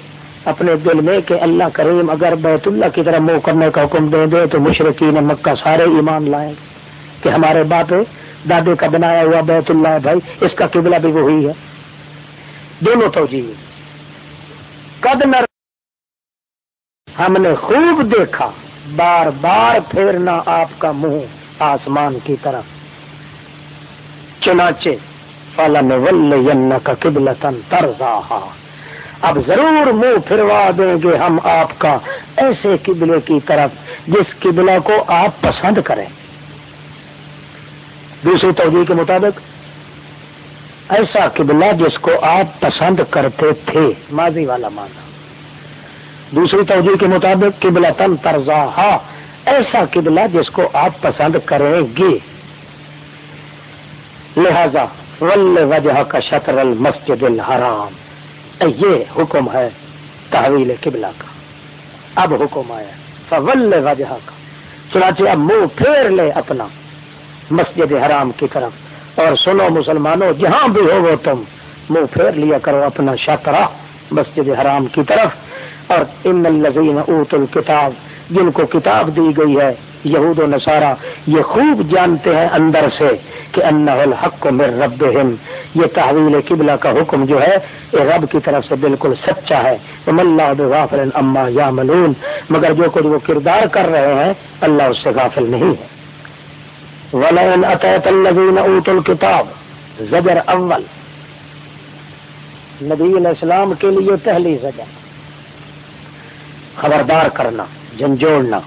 اپنے دل میں کہ اللہ کریم اگر بیت اللہ کی طرح منہ کرنے کا حکم دے دے تو مشرقین مکہ سارے ایمان لائیں گے۔ کہ ہمارے باپ دادے کا بنایا ہوا بیت اللہ بھائی، اس کا قبلہ بھی وہی ہے۔ دونوں توجہ قد نر ہم نے خوب دیکھا، بار بار پھیرنا آپ کا منہ آسمان کی طرف۔ چنانچے فلن ول کا قبلتن ترزا اب ضرور منہ پھروا دیں گے ہم آپ کا ایسے قبلے کی طرف جس قبلہ کو آپ پسند کریں۔ دوسری توجہ کے مطابق، ایسا قبلہ جس کو آپ پسند کرتے تھے۔ ماضی والا مانا دوسری توجہ کے مطابق قبلہ تن ترزا ایسا قبلہ جس کو آپ پسند کریں گے۔ لہذا، ول وجہ کا شطر المسجد الحرام۔ یہ حکم ہے تحویل قبلہ کا۔ اب حکم آیا۔ فول وجہ کا۔ چنانچہ اب منہ پھیر لے اپنا مسجد حرام کی طرف۔ اور سنو مسلمانوں، جہاں بھی ہو وہ تم، منہ پھیر لیا کرو اپنا شطرہ مسجد حرام کی طرف۔ اور ان الزین اوت الکتاب، جن کو کتاب دی گئی ہے، یہود و نصارہ، یہ خوب جانتے ہیں اندر سے کہ انہ الحق من ربہم۔ یہ تحویل قبلہ کا حکم جو ہے یہ رب کی طرف سے بالکل سچا ہے۔ اللہ بغافل اما یا ملون مگر جو کچھ وہ کردار کر رہے ہیں، اللہ اس سے غافل نہیں ہے۔ ولین اطیت الذین اوت الکتاب زجر اول۔ نبی علیہ السلام کے لیے پہلی زجر۔ خبردار کرنا، جھنجھوڑنا۔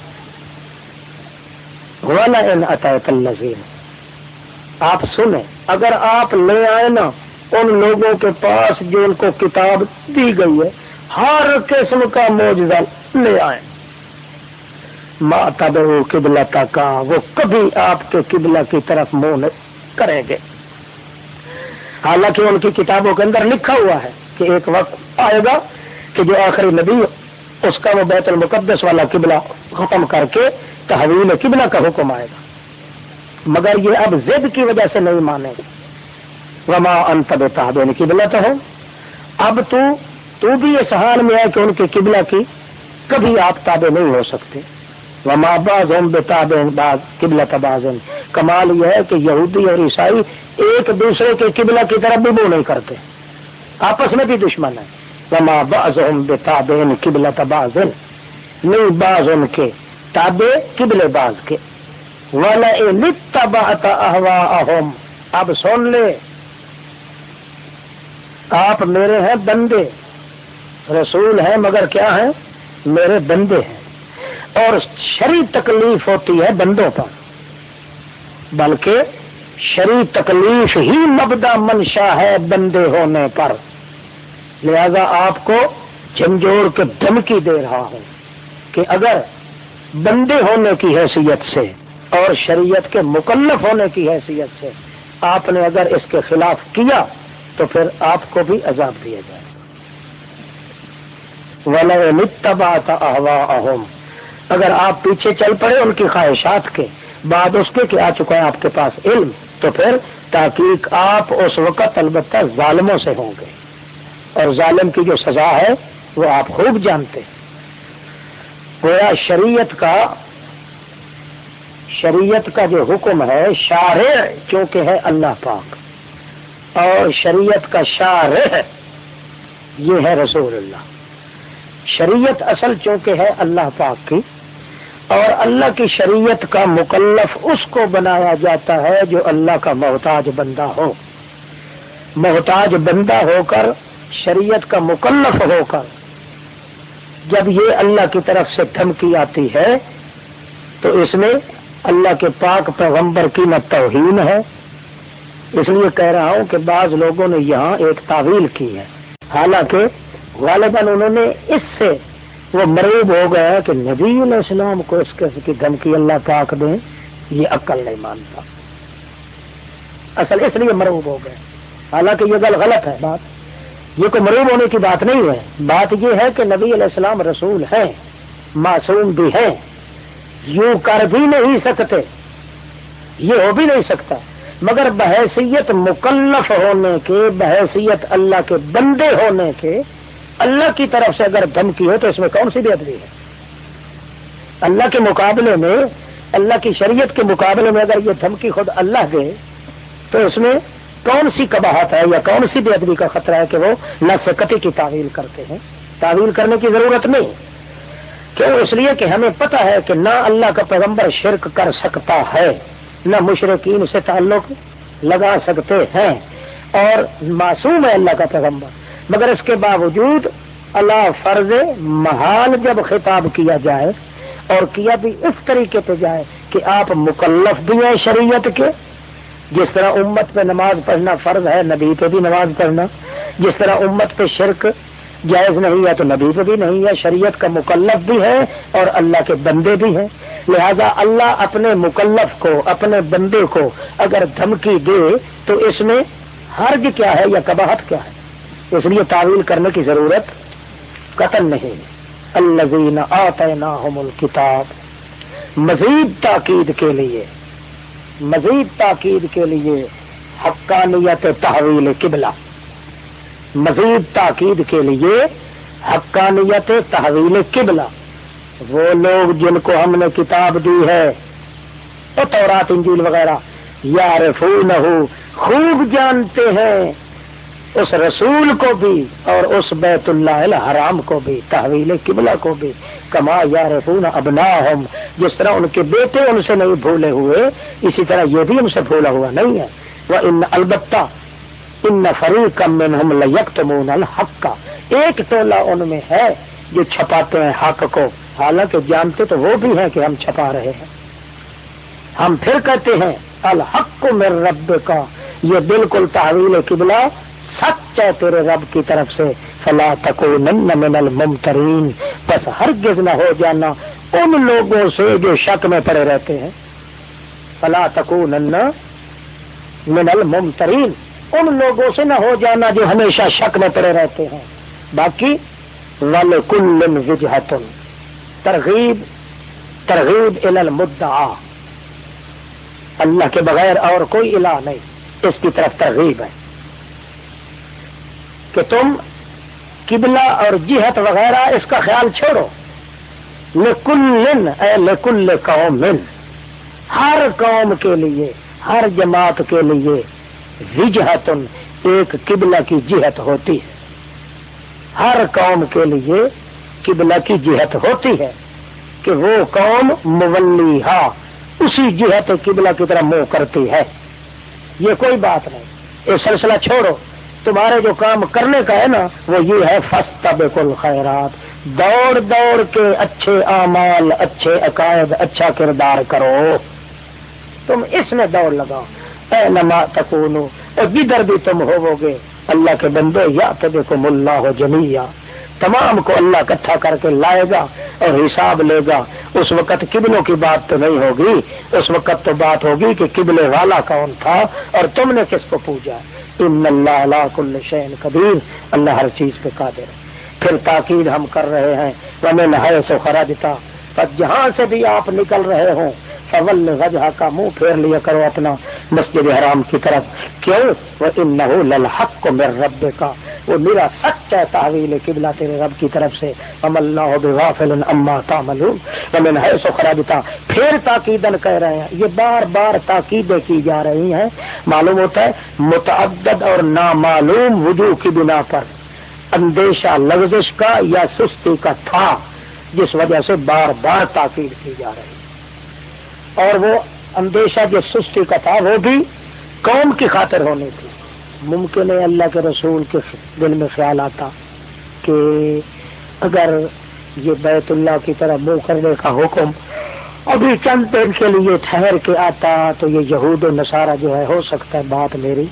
ولین اطیت الذین آپ سنیں، اگر آپ لے آئے نا، ان لوگوں کے پاس جو ان کو کتاب دی گئی ہے، ہر قسم کا موجودہ لے آئے ماں تب قبلہ کا وہ کبھی آپ کے قبلہ کی طرف منہ کریں گے۔ حالانکہ ان کی کتابوں کے اندر لکھا ہوا ہے کہ ایک وقت آئے گا کہ جو آخری نبی اس کا وہ بیت المقدس والا قبلہ ختم کر کے تحویل قبلہ کا حکم آئے گا۔ مگر یہ اب زد کی وجہ سے نہیں مانے وما انتب تابین قبلہ تو ہو اب تو تو بھی اس حال میں ہے کہ ان کے قبلہ کی کبھی آپ تابع نہیں ہو سکتے۔ وما باز بے باز قبلہ تباز کمال یہ ہے کہ یہودی اور عیسائی ایک دوسرے کے قبلہ کی طرف بھی وہ نہیں کرتے۔ آپس میں بھی دشمن ہے وما باز بے تابین قبلہ تباز نہیں باز ان کے تابے قبل باز کے۔ اب سن لے۔ آپ میرے ہیں بندے، رسول ہیں مگر کیا ہیں؟ میرے بندے ہیں۔ اور شری تکلیف ہوتی ہے بندوں پر، بلکہ شری تکلیف ہی مبدا منشا ہے بندے ہونے پر۔ لہذا آپ کو جھنجھوڑ کے دھمکی دے رہا ہوں کہ اگر بندے ہونے کی حیثیت سے اور شریعت کے مکلف ہونے کی حیثیت سے آپ نے اگر اس کے خلاف کیا تو پھر آپ کو بھی عذاب دیا جائے اہم اگر آپ پیچھے چل پڑے ان کی خواہشات کے بعد اس کے کہ آ چکا ہے آپ کے پاس علم، تو پھر تاکہ آپ اس وقت البتہ ظالموں سے ہوں گے۔ اور ظالم کی جو سزا ہے، وہ آپ خوب جانتے گویا شریعت کا شریعت کا جو حکم ہے، شارع چونکہ ہے اللہ پاک۔ اور شریعت کا شارع یہ ہے رسول اللہ۔ شریعت اصل چونکہ ہے اللہ پاک کی، اور اللہ کی شریعت کا مکلف اس کو بنایا جاتا ہے جو اللہ کا محتاج بندہ ہو۔ محتاج بندہ ہو کر شریعت کا مکلف ہو کر جب یہ اللہ کی طرف سے دھمکی آتی ہے، تو اس میں اللہ کے پاک پیغمبر کی نہ توہین ہے۔ اس لیے کہہ رہا ہوں کہ بعض لوگوں نے یہاں ایک تعویل کی ہے۔ حالانکہ غالباً انہوں نے اس سے وہ مریب ہو گیا کہ نبی علیہ السلام کو اس قسم کی دھمکی اللہ پاک دیں، یہ عقل نہیں مانتا۔ اصل اس لیے مروب ہو گئے حالانکہ یہ گل غلط ہے بات۔ یہ کوئی مروب ہونے کی بات نہیں ہے۔ بات یہ ہے کہ نبی علیہ السلام رسول ہیں، معصوم بھی ہیں۔ یوں کر بھی نہیں سکتے۔ یہ ہو بھی نہیں سکتا۔ مگر بحیثیت مکلف ہونے کے، بحیثیت اللہ کے بندے ہونے کے، اللہ کی طرف سے اگر دھمکی ہو تو اس میں کون سی بےدبی ہے؟ اللہ کے مقابلے میں، اللہ کی شریعت کے مقابلے میں اگر یہ دھمکی خود اللہ دے، تو اس میں کون سی کباہت ہے یا کون سی بے ادبی کا خطرہ ہے کہ وہ نفس قطعی کی تعویل کرتے ہیں؟ تعویل کرنے کی ضرورت نہیں۔ کیوں؟ اس لیے کہ ہمیں پتہ ہے کہ نہ اللہ کا پیغمبر شرک کر سکتا ہے، نہ مشرقین سے تعلق لگا سکتے ہیں۔ اور معصوم ہے اللہ کا پیغمبر۔ مگر اس کے باوجود اللہ فرض محال جب خطاب کیا جائے اور کیا بھی اس طریقے پہ جائے کہ آپ مکلف بھی ہیں شریعت کے جس طرح امت پہ نماز پڑھنا فرض ہے، نبی پہ بھی نماز پڑھنا۔ جس طرح امت پہ شرک جائز نہیں ہے تو نبی پہ بھی نہیں ہے، شریعت کا مکلف بھی ہے اور اللہ کے بندے بھی ہیں۔ لہذا اللہ اپنے مکلف کو، اپنے بندے کو اگر دھمکی دے تو اس میں حرج کیا ہے یا کباہت کیا ہے؟ اس لیے تعویل کرنے کی ضرورت قتل نہیں۔ الزین آتیناہم الکتاب، مزید تاکید کے لیے مزید تاکید کے لیے حقانیت تحویل قبلہ۔ مزید تاکید کے لیے حقانیت تحویل قبلہ۔ وہ لوگ جن کو ہم نے کتاب دی ہے تورات، انجیل وغیرہ یار خوب جانتے ہیں۔ اس رسول کو بھی اور اس بیت اللہ الحرام کو بھی، تحویل قبلہ کو بھی۔ کما یا رفون ابنا جس طرح ان کے بیٹے ان سے نہیں بھولے ہوئے، اسی طرح یہ بھی ان سے بھولا ہوا نہیں ہے۔ وہ ان البتہ ان فریق یکتمون الحق۔ کا ایک ٹولہ ان میں ہے جو چھپاتے ہیں حق کو۔ حالانکہ جانتے تو وہ بھی ہیں کہ ہم چھپا رہے ہیں۔ ہم پھر کہتے ہیں، الحق کو میرے رب کا یہ بالکل تحویل قبلہ سچ ہے تیرے رب کی طرف سے، فلا تکو من الممترین۔ بس ہرگز نہ ہو جانا ان لوگوں سے جو شک میں پڑے رہتے ہیں۔ فلا تکو من الممترین۔ ان لوگوں سے نہ ہو جانا جو ہمیشہ شک میں پڑے رہتے ہیں۔ باقی، ول کل وجہتن۔ ترغیب ترغیب المدعا۔ اللہ کے بغیر اور کوئی الہ نہیں۔ اس کی طرف ترغیب ہے۔ کہ تم قبلہ اور جہت وغیرہ اس کا خیال چھوڑو۔ لکل اے لکل قوم، ہر قوم کے لیے، ہر جماعت کے لیے وجہت ایک قبلہ کی جہت ہوتی ہے۔ ہر قوم کے لیے قبلہ کی جہت ہوتی ہے کہ وہ قوم مولی ہاں، اسی جہت قبلہ کی طرح منہ کرتی ہے۔ یہ کوئی بات نہیں، یہ سلسلہ چھوڑو۔ تمہارے جو کام کرنے کا ہے نا، وہ یہ ہے فستا بالکل خیرات دوڑ دوڑ کے اچھے اعمال، اچھے عقائد اچھا کردار کرو۔ تم اس میں دوڑ لگاؤ۔ اے نما تکونو، اور جدھر بھی تم ہوو گے اللہ کے بندے یا تو دیکھو ملا ہو جمیا تمام کو اللہ اکٹھا کر کے لائے گا اور حساب لے گا۔ اس وقت قبلوں کی بات تو نہیں ہوگی۔ اس وقت تو بات ہوگی کہ قبلے والا کون تھا اور تم نے کس کو پوجا۔ ان اللہ کل شین قدیر۔ اللہ ہر چیز پہ قادر ہے۔ پھر تاکید ہم کر رہے ہیں۔ وہ نہ سو خراجتا پر جہاں سے بھی آپ نکل رہے ہوں فول وجہ کا منہ پھیر لیا کرو اپنا مسجد حرام کی طرف۔ کیوں؟ وہ ان للحق کو میرے رب کا وہ میرا سچا تحویل قبلہ تیرے رب کی طرف سے۔ ام اللہ بغافل اما تعملون۔ ومن ہے سو خرابتا پھر تاکیدن کہہ رہے ہیں۔ یہ بار بار تاکیدیں کی جا رہی ہیں۔ معلوم ہوتا ہے، متعدد اور نامعلوم وجوہ کی بنا پر۔ اندیشہ لفزش کا یا سستی کا تھا، جس وجہ سے بار بار تاکید کی جا رہی اور وہ اندیشہ جو سستی کا تھا، وہ بھی قوم کی خاطر ہونی تھی۔ ممکن ہے اللہ کے رسول کے دل میں خیال آتا کہ اگر یہ بیت اللہ کی طرح منہ کرنے کا حکم ابھی چند دن کے لیے ٹھہر کے آتا، تو یہ یہود و نصارہ جو ہے، ہو سکتا ہے بات میری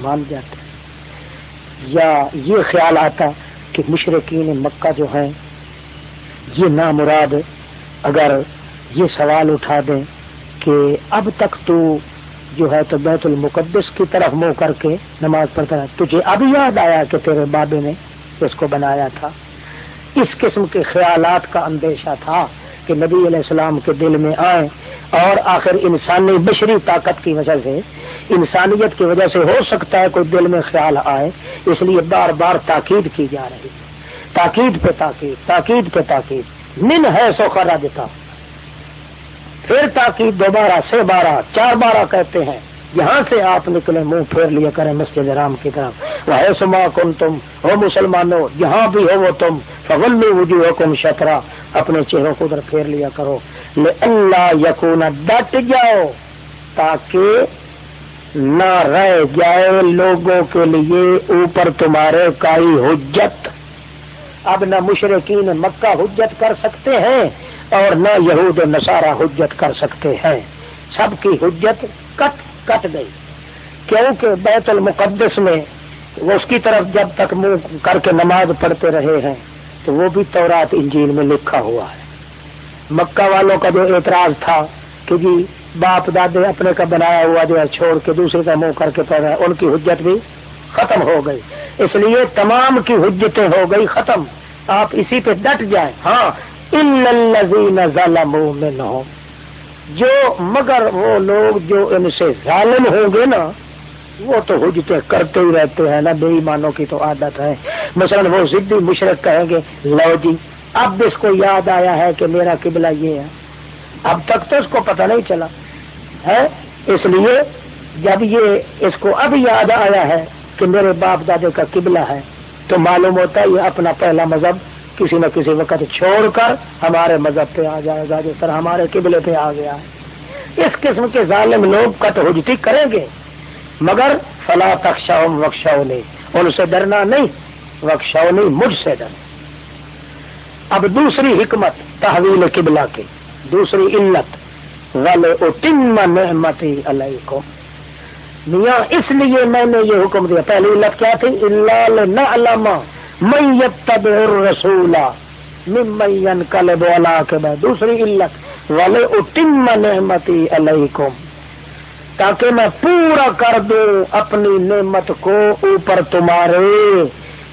مان جاتے۔ یا یہ خیال آتا کہ مشرقین مکہ جو ہیں، یہ نامراد اگر یہ سوال اٹھا دیں کہ اب تک تو جو ہے تو بیت المقدس کی طرف منہ کر کے نماز پڑھتا ہے تجھے اب یاد آیا کہ تیرے بابے نے اس کو بنایا تھا۔ اس قسم کے خیالات کا اندیشہ تھا کہ نبی علیہ السلام کے دل میں آئے اور آخر انسانی بشری طاقت کی وجہ سے، انسانیت کی وجہ سے ہو سکتا ہے کوئی دل میں خیال آئے۔ اس لیے بار بار تاکید کی جا رہی تاکید پہ تاکید تاکید پہ تاکید۔ من ہے سو خرا دیتا پھر تاکید دوبارہ سے بارہ، چار بارہ کہتے ہیں، یہاں سے آپ نکلے منہ پھیر لیا کریں مسجد رام کی طرف۔ وہ سما کن تم ہو مسلمانوں جہاں بھی ہو وہ تم۔ فغل وجو حکم شکرا اپنے چہروں کو ادھر پھیر لیا کرو۔ لے اللہ یقون ڈٹ جاؤ، تاکہ نہ رہ جائے لوگوں کے لیے اوپر تمہارے کائی حجت۔ اب نہ مشرقین مکہ حجت کر سکتے ہیں اور نہ یہود نصارہ حجت کر سکتے ہیں۔ سب کی حجت کٹ کٹ گئی۔ کیونکہ بیت المقدس میں وہ اس کی طرف جب تک منہ کر کے نماز پڑھتے رہے ہیں، تو وہ بھی تورات، انجیل میں لکھا ہوا ہے۔ مکہ والوں کا جو اعتراض تھا کہ جی باپ دادے اپنے کا بنایا ہوا جو ہے، چھوڑ کے دوسرے کا منہ کر کے پیدا ان کی حجت بھی ختم ہو گئی۔ اس لیے تمام کی حجتیں ہو گئی ختم۔ آپ اسی پہ ڈٹ جائیں۔ ہاں ظالم جو مگر وہ لوگ جو ان سے ظالم ہوں گے نا، وہ تو حجتیں کرتے ہی رہتے ہیں نا، بے ایمانوں کی تو عادت ہے۔ مثلا وہ ضدی مشرق کہیں گے، لو جی اب اس کو یاد آیا ہے کہ میرا قبلہ یہ ہے۔ اب تک تو اس کو پتہ نہیں چلا۔ ہے؟ اس لیے جب یہ اس کو اب یاد آیا ہے کہ میرے باپ دادے کا قبلہ ہے، تو معلوم ہوتا ہے یہ اپنا پہلا مذہب کسی نہ کسی وقت چھوڑ کر ہمارے مذہب پہ آ جائے گا جس طرح ہمارے قبلے پہ آ گیا ہے۔ اس قسم کے ظالم لوگ کٹ حجتی کریں گے۔ مگر فلا تخشا وقشا ان سے ڈرنا نہیں وقشا نہیں مجھ سے ڈر۔ اب دوسری حکمت تحویل قبلہ کی، دوسری علت والے نعمتی علیکم میاں، اس لیے میں نے یہ حکم دیا، پہلی علت کیا تھی؟ اللہ علامہ من يتبع الرسول ممن ينقلب على عقبه دوسری علت والے اتم نعمتی علیکم، تاکہ میں پورا کر دوں اپنی نعمت کو اوپر تمہارے۔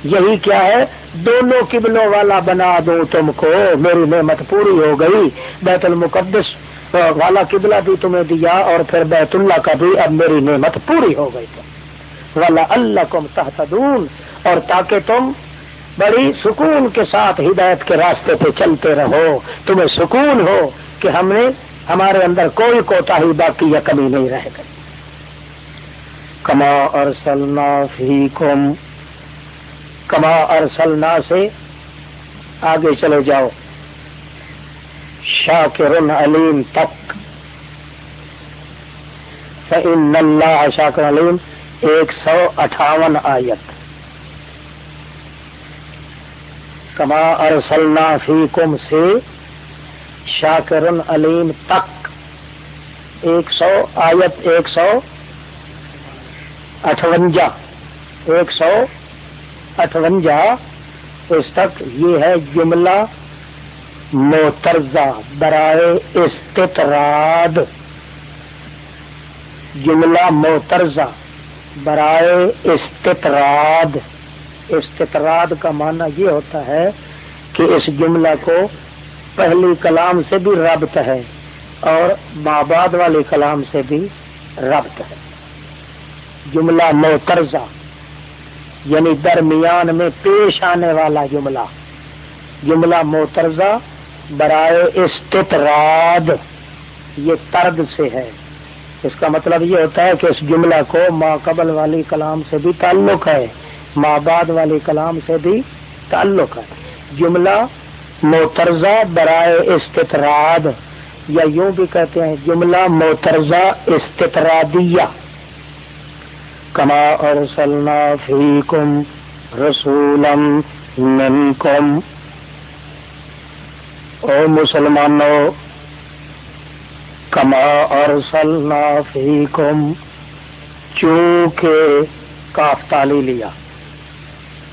یہی کیا ہے؟ دونوں قبلوں والا بنا دوں تم کو، میری نعمت پوری ہو گئی۔ بیت المقدس والا قبلہ بھی تمہیں دیا اور پھر بیت اللہ کا بھی اب میری نعمت پوری ہو گئی۔ تم والا اللہ کم اور تاکہ تم بڑی سکون کے ساتھ ہدایت کے راستے پہ چلتے رہو۔ تمہیں سکون ہو کہ ہم نے ہمارے اندر کوئی کوتا ہی باقی یا کمی نہیں رہ گئی۔ کما اور سلنا فی کم کما اور سلنا سے آگے چلے جاؤ۔ شاکر علیم تک۔ فإن اللہ شاکر علیم۔ ایک سو اٹھاون آیت۔ کما ارسلنا فیکم سے شاکر علیم تک ایک سو آیت ایک سو اٹھونجا ایک سو اٹھونجا اس تک یہ ہے جملہ موترزہ برائے استطراد جملہ موترزہ برائے استطراد استطراد کا معنی یہ ہوتا ہے کہ اس جملہ کو پہلی کلام سے بھی ربط ہے اور باباد والی کلام سے بھی ربط ہے۔ جملہ موترزہ یعنی درمیان میں پیش آنے والا جملہ۔ جملہ موترزہ برائے استطراد، یہ ترد سے ہے۔ اس کا مطلب یہ ہوتا ہے کہ اس جملہ کو ما قبل والی کلام سے بھی تعلق ہے۔ ماں بعد والی کلام سے بھی تعلق ہے۔ جملہ موترزہ برائے استطراد، یا یوں بھی کہتے ہیں، جملہ موترزہ استطرادیہ۔ کما ارسلنا فیکم رسولم منکم۔ او مسلمانوں کما اور سلنا فیکم، چونکہ کاف تالی لیا۔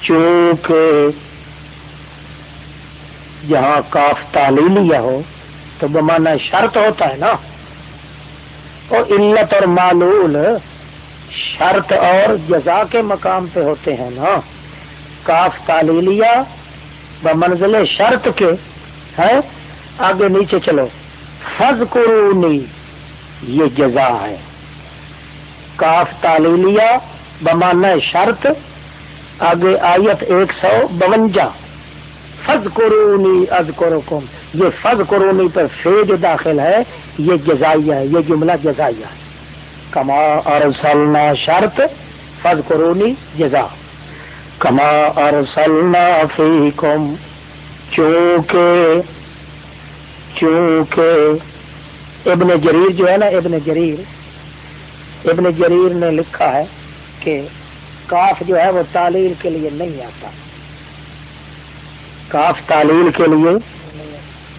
چونکہ جہاں کاف تالی ہو، تو بمانا شرط ہوتا ہے نا۔ اور علت اور معلول شرط اور جزا کے مقام پہ ہوتے ہیں نا۔ کاف تالی لیا، بمنزل شرط کے ہے آگے نیچے چلو۔ فض قرونی یہ جزا ہے۔ کاف تالیلیا بمانا شرط آگے آیت ایک سو بونجا۔ فض قرونی از قرکم یہ فض قرونی پر فیج داخل ہے، یہ جزائیہ ہے، یہ جملہ جزائیہ ہے۔ کما ارسلنا شرط فض قرونی جزا۔ کما اور سلنا فیکم۔ چونکہ چونکہ ابن جریر جو ہے نا، ابن جریر ابن جریر نے لکھا ہے کہ کاف جو ہے وہ تعلیل کے لیے نہیں آتا۔ کاف تعلیل کے لیے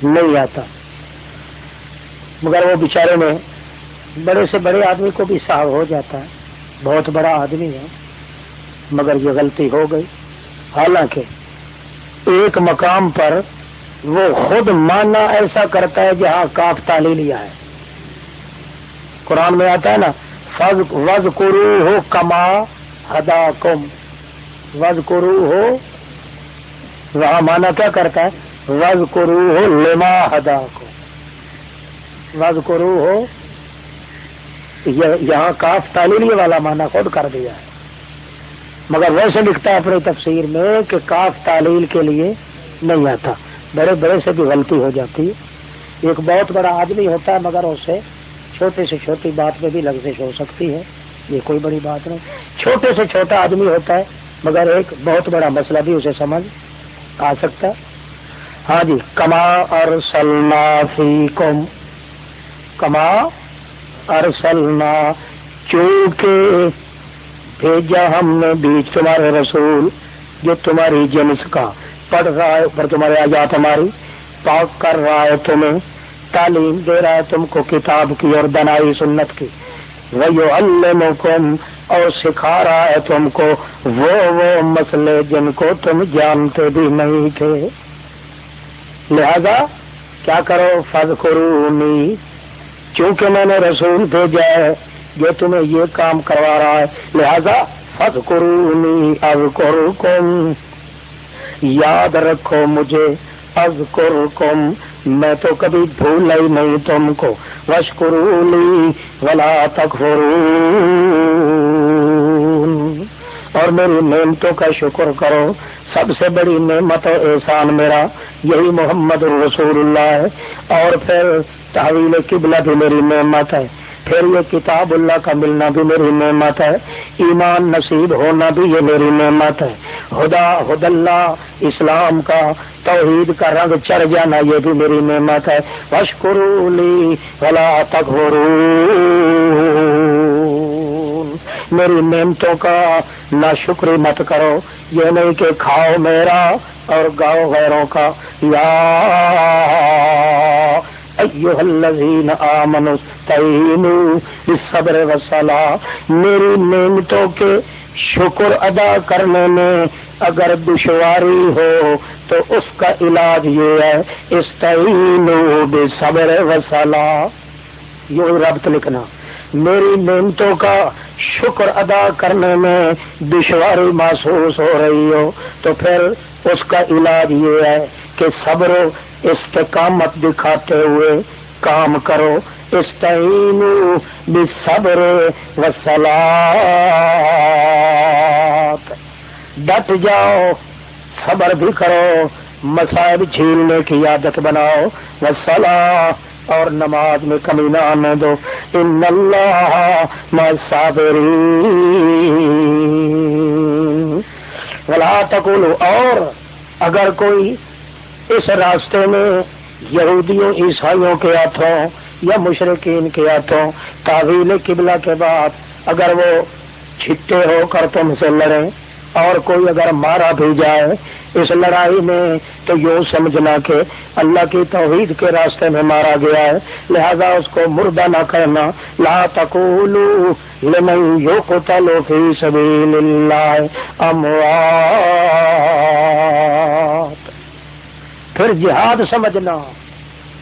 نہیں آتا۔ مگر وہ بیچارے میں بڑے سے بڑے آدمی کو بھی صاحب ہو جاتا ہے۔ بہت بڑا آدمی ہے، مگر یہ غلطی ہو گئی۔ حالانکہ ایک مقام پر وہ خود مانا ایسا کرتا ہے جہاں کاف تالی لیا ہے۔ قرآن میں آتا ہے نا فض وز کرو ہو کما ہدا کم وز کرو ہو وہاں مانا کیا کرتا ہے؟ وز ہو لما ہدا کو وز ہو یہاں کاف تالیلی والا مانا خود کر دیا ہے۔ مگر ویسے لکھتا ہے اپنی تفسیر میں کہ کاف تعلیل کے لیے نہیں آتا۔ بڑے بڑے سے بھی غلطی ہو جاتی۔ ہے ایک بہت بڑا آدمی ہوتا ہے مگر اسے چھوٹے سے چھوٹی بات میں بھی لفزش ہو سکتی ہے۔ یہ کوئی بڑی بات نہیں۔ چھوٹے سے چھوٹا آدمی ہوتا ہے، مگر ایک بہت بڑا مسئلہ بھی اسے سمجھ آ سکتا ہے۔ ہاں جی کما اور سلنا فی کم کما ارسلنا، چونکہ بھیجا ہم نے بیچ تمہارے رسول، جو تمہاری جنس کا پڑھ رہا ہے، پر تمہارے آجات ہماری، پاک کر رہا ہے تمہیں، تعلیم دے رہا ہے تم کو کتاب کی اور دنائی سنت کی۔ وہ اور سکھا رہا ہے تم کو۔ وہ وہ مسئلے جن کو تم جانتے بھی نہیں تھے۔ لہذا کیا کرو؟ فض قرونی چونکہ میں نے رسول بھیجا ہے جو تمہیں یہ کام کروا رہا ہے۔ لہذا فض قرونی اب کم یاد رکھو مجھے از کم میں تو کبھی بھول ہی نہیں تم کو۔ وشکرولی ولا تک اور میری نعمتوں کا شکر کرو۔ سب سے بڑی نعمت و احسان میرا یہی محمد الرسول اللہ ہے۔ اور پھر تحویل قبلہ بھی میری نعمت ہے۔ پھر یہ کتاب اللہ کا ملنا بھی میری نعمت ہے، ایمان نصیب ہونا بھی یہ میری نعمت ہے۔ خدا خد اللہ، اسلام کا، توحید کا رنگ چڑھ جانا یہ بھی میری نعمت ہے۔ وشکرولی ولا تک میری نعمتوں کا نہ شکری مت کرو۔ یہ نہیں کہ کھاؤ میرا اور گاؤ غیروں کا۔ یا الذین آمنوا استعینوا صبر وسلا میری نعمتوں کے شکر ادا کرنے میں اگر دشواری ہو تو اس کا علاج یہ ہے، استعینوا بصبر وسلا یہ ربط لکھنا، میری نعمتوں کا شکر ادا کرنے میں دشواری محسوس ہو رہی ہو تو پھر اس کا علاج یہ ہے کہ صبر استقامت دکھاتے ہوئے کام کرو استعین صبر ڈٹ جاؤ، صبر بھی کرو مسائب جھیلنے کی عادت بناؤ۔ وسلا اور نماز میں کمی نہ آنے دو۔ ان اللہ میں ولا تقولوا اور اگر کوئی اس راستے میں یہودیوں، عیسائیوں کے ہاتھوں یا مشرقین کے ہاتھوں تعویل قبلہ کے بعد اگر وہ چھٹے ہو کر تم سے لڑیں اور کوئی اگر مارا بھی جائے اس لڑائی میں تو یوں سمجھنا کہ اللہ کی توحید کے راستے میں مارا گیا ہے۔ لہذا اس کو مردہ نہ کرنا۔ لا تقولو لمن یقتل فی سبیل اللہ اموات۔ پھر جہاد سمجھنا۔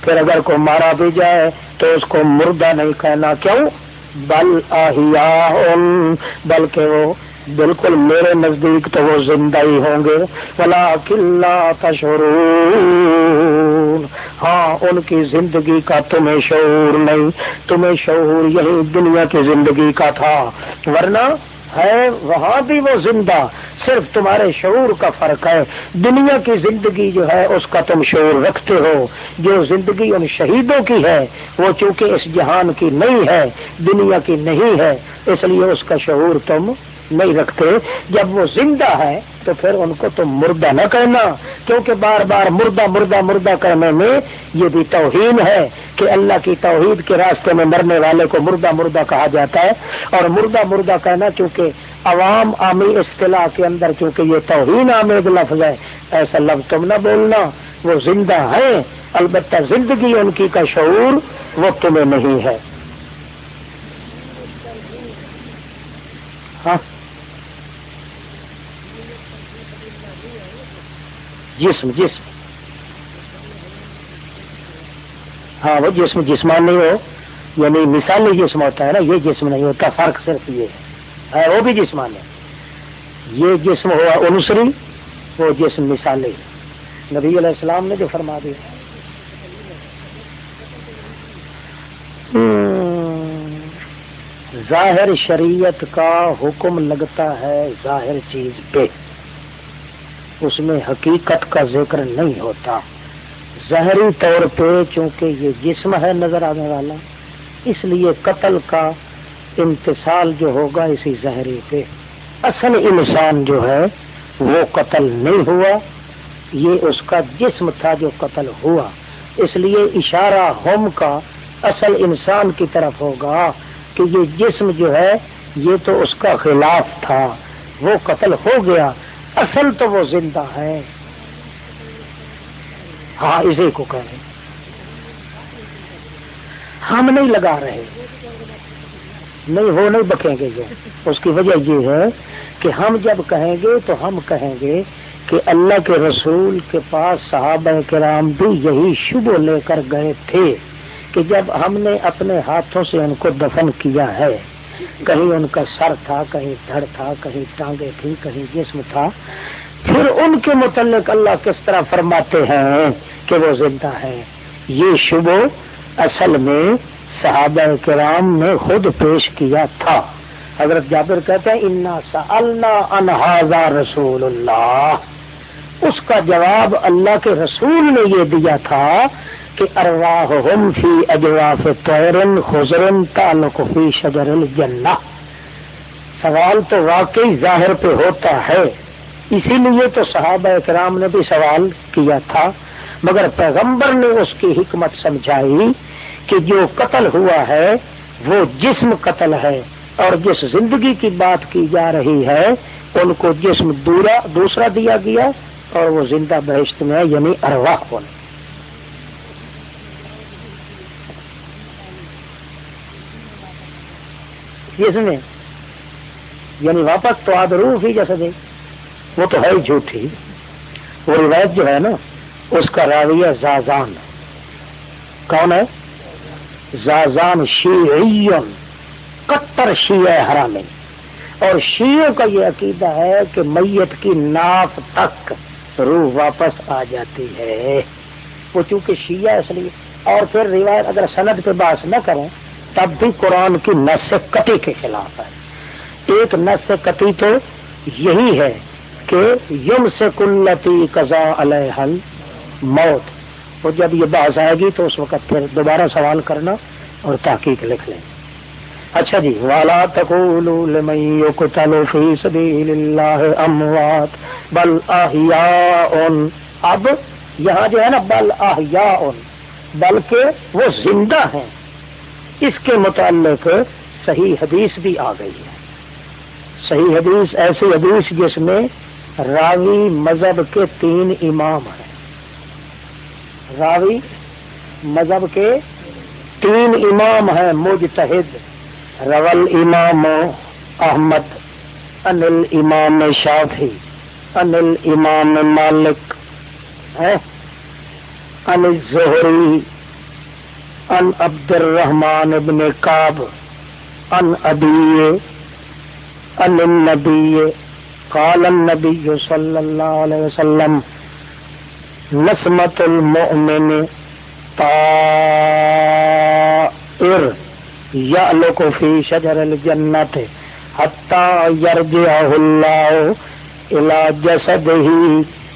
پھر اگر کو مارا بھی جائے تو اس کو مردہ نہیں کہنا۔ کیوں؟ بل آہیا بلکہ وہ بالکل میرے نزدیک تو وہ زندہ ہی ہوں گے۔ فلا کلّا تشور ہاں ان کی زندگی کا تمہیں شعور نہیں۔ تمہیں شعور یہی دنیا کی زندگی کا تھا۔ ورنہ ہے وہاں بھی وہ زندہ، صرف تمہارے شعور کا فرق ہے۔ دنیا کی زندگی جو ہے، اس کا تم شعور رکھتے ہو۔ جو زندگی ان شہیدوں کی ہے، وہ چونکہ اس جہان کی نہیں ہے، دنیا کی نہیں ہے، اس لیے اس کا شعور تم نہیں رکھتے۔ جب وہ زندہ ہے تو پھر ان کو تم مردہ نہ کہنا کیونکہ بار بار مردہ مردہ مردہ کرنے میں یہ بھی توہین ہے کہ اللہ کی توحید کے راستے میں مرنے والے کو مردہ مردہ کہا جاتا ہے۔ اور مردہ مردہ کہنا چونکہ عوام، عامی اصطلاح کے اندر چونکہ یہ توہین آمد لفظ ہے، ایسا لفظ تم نہ بولنا۔ وہ زندہ ہے البتہ زندگی ان کی کا شعور وہ تمہیں نہیں ہے۔ ہاں۔ جسم جسم۔ ہاں وہ جسم جسمانی ہو یعنی مثالی جسم ہوتا ہے نا، یہ جسم نہیں ہوتا، فرق صرف یہ ہے۔ ہاں، وہ بھی جسمانی یہ جسم ہوا انسری وہ جسم مثالی۔ نبی علیہ السلام نے جو فرما دیا۔ ظاہر شریعت کا حکم لگتا ہے ظاہر چیز پہ۔ اس میں حقیقت کا ذکر نہیں ہوتا۔ ظاہری طور پہ چونکہ یہ جسم ہے نظر آنے والا، اس لیے قتل کا امتصال جو ہوگا اسی ظاہری پہ۔ اصل انسان جو ہے، وہ قتل نہیں ہوا، یہ اس کا جسم تھا جو قتل ہوا۔ اس لیے اشارہ ہوم کا اصل انسان کی طرف ہوگا کہ یہ جسم جو ہے، یہ تو اس کا خلاف تھا۔ وہ قتل ہو گیا اصل تو وہ زندہ ہے۔ ہاں اسی کو کہیں۔ ہم نہیں لگا رہے۔ نہیں، وہ نہیں بکیں گے یہ اس کی وجہ یہ ہے کہ ہم جب کہیں گے تو ہم کہیں گے کہ اللہ کے رسول کے پاس صحابہ کرام بھی یہی شبہ لے کر گئے تھے کہ جب ہم نے اپنے ہاتھوں سے ان کو دفن کیا ہے کہیں ان کا سر تھا، کہیں دھڑ تھا، کہیں ٹانگیں تھی کہیں جسم تھا۔ پھر ان کے متعلق اللہ کس طرح فرماتے ہیں کہ وہ زندہ ہے یہ شبہ اصل میں صحابہ کرام نے خود پیش کیا تھا۔ حضرت جابر کہتے ہیں، انا سا انہذا رسول اللہ اس کا جواب اللہ کے رسول نے یہ دیا تھا کہ ارواہم فی اجواف طیرن خزرن تعلق فی شجر الجنہ۔ سوال تو واقعی ظاہر پہ ہوتا ہے۔ اسی لیے تو صحابہ کرام نے بھی سوال کیا تھا، مگر پیغمبر نے اس کی حکمت سمجھائی کہ جو قتل ہوا ہے، وہ جسم قتل ہے، اور جس زندگی کی بات کی جا رہی ہے، ان کو جسم دورا، دوسرا دیا گیا، اور وہ زندہ بہشت میں یعنی ارواح بنے۔ جس میں یعنی واپس تو آدروف ہی جیسے دے وہ تو ہے جھوٹھی۔ وہ روایت جو ہے نا، اس کا راویہ زازان۔ کون ہے؟ زازان شیعین کٹر شیعہ حرامی۔ اور شیعوں کا یہ عقیدہ ہے کہ میت کی ناف تک روح واپس آ جاتی ہے۔ وہ چونکہ شیعہ اس لیے، اور پھر روایت اگر سند پہ باس نہ کریں تب بھی قرآن کی نس کٹی کے خلاف ہے۔ ایک نس کٹی تو یہی ہے کہ یم سے کلتی قزا الحل موت اور جب یہ باز آئے گی تو اس وقت پھر دوبارہ سوال کرنا اور تحقیق لکھ لیں۔ اچھا جی والا اموات بل اب یہاں جو ہے نا، بل آہیا بلکہ وہ زندہ ہیں۔ اس کے متعلق صحیح حدیث بھی آ گئی ہے۔ صحیح حدیث ایسی حدیث جس میں راوی مذہب کے تین امام ہیں۔ راوی مذہب کے تین امام ہیں، مجتہد، رول امام، احمد، انل امام شافی انل امام مالک ان زہری ان عبد الرحمان ابن کاب ان ابی ان النبی، قال النبی صلی اللہ علیہ وسلم، نسمت المؤمن طائر، یعلق فی شجر الجنت حتی یرجعہ اللہ الى جسدہ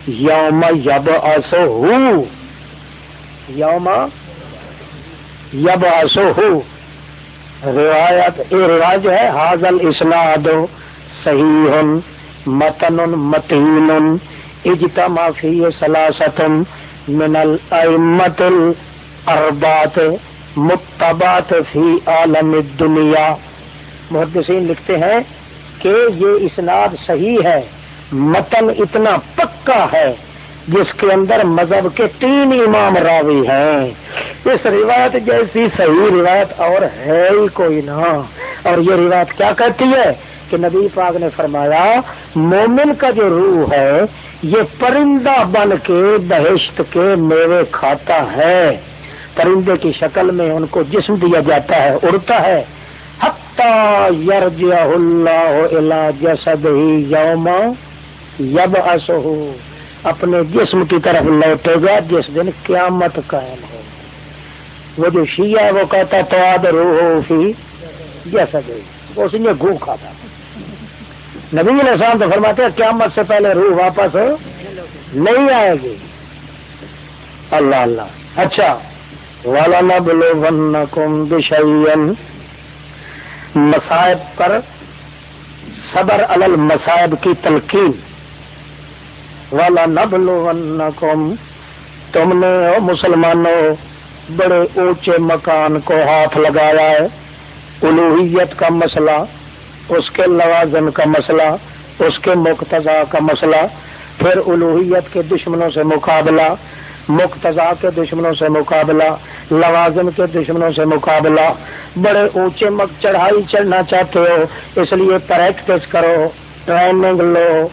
یوم یبعثہ، یوم یبعثہو یب اسو روایت روایت ہے حاضل اسناد صحیح متن متین۔ اجتماع فی سلاست من الائمت الاربات متبات فی عالم الدنیا۔ محدثین لکھتے ہیں کہ یہ اسناد صحیح ہے، متن اتنا پکا ہے۔ جس کے اندر مذہب کے تین امام راوی ہیں۔ اس روایت جیسی صحیح روایت اور ہے ہی کوئی نہ۔ اور یہ روایت کیا کہتی ہے کہ نبی پاک نے فرمایا، مومن کا جو روح ہے، یہ پرندہ بن کے بہشت کے میوے کھاتا ہے۔ پرندے کی شکل میں ان کو جسم دیا جاتا ہے، اڑتا ہے۔ اللہ جسد ہی یوم یب ہو اپنے جسم کی طرف لوٹے گا، جس دن قیامت قائم ہو وہ جو شیعہ ہے، وہ کہتا تو آد روح فی اس نے گو تھا نبی علیہ السلام تو فرماتے ہیں، قیامت سے پہلے روح واپس نہیں آئے گی۔ اللہ اللہ۔ اچھا۔ والا نبلو ون کم بشین پر صبر الل مسائب کی تلقین۔ والا نبلو تم نے مسلمانوں، بڑے اونچے مکان کو ہاتھ لگایا ہے۔ الوحیت کا مسئلہ، اس کے لوازم کا مسئلہ، اس کے مقتضا کا مسئلہ۔ پھر الوحیت کے دشمنوں سے مقابلہ، مقتضا کے دشمنوں سے مقابلہ، لوازم کے دشمنوں سے مقابلہ۔ بڑے اونچے مک، چڑھائی چڑھنا چاہتے ہو، اس لیے پریکٹس کرو ٹریننگ لو۔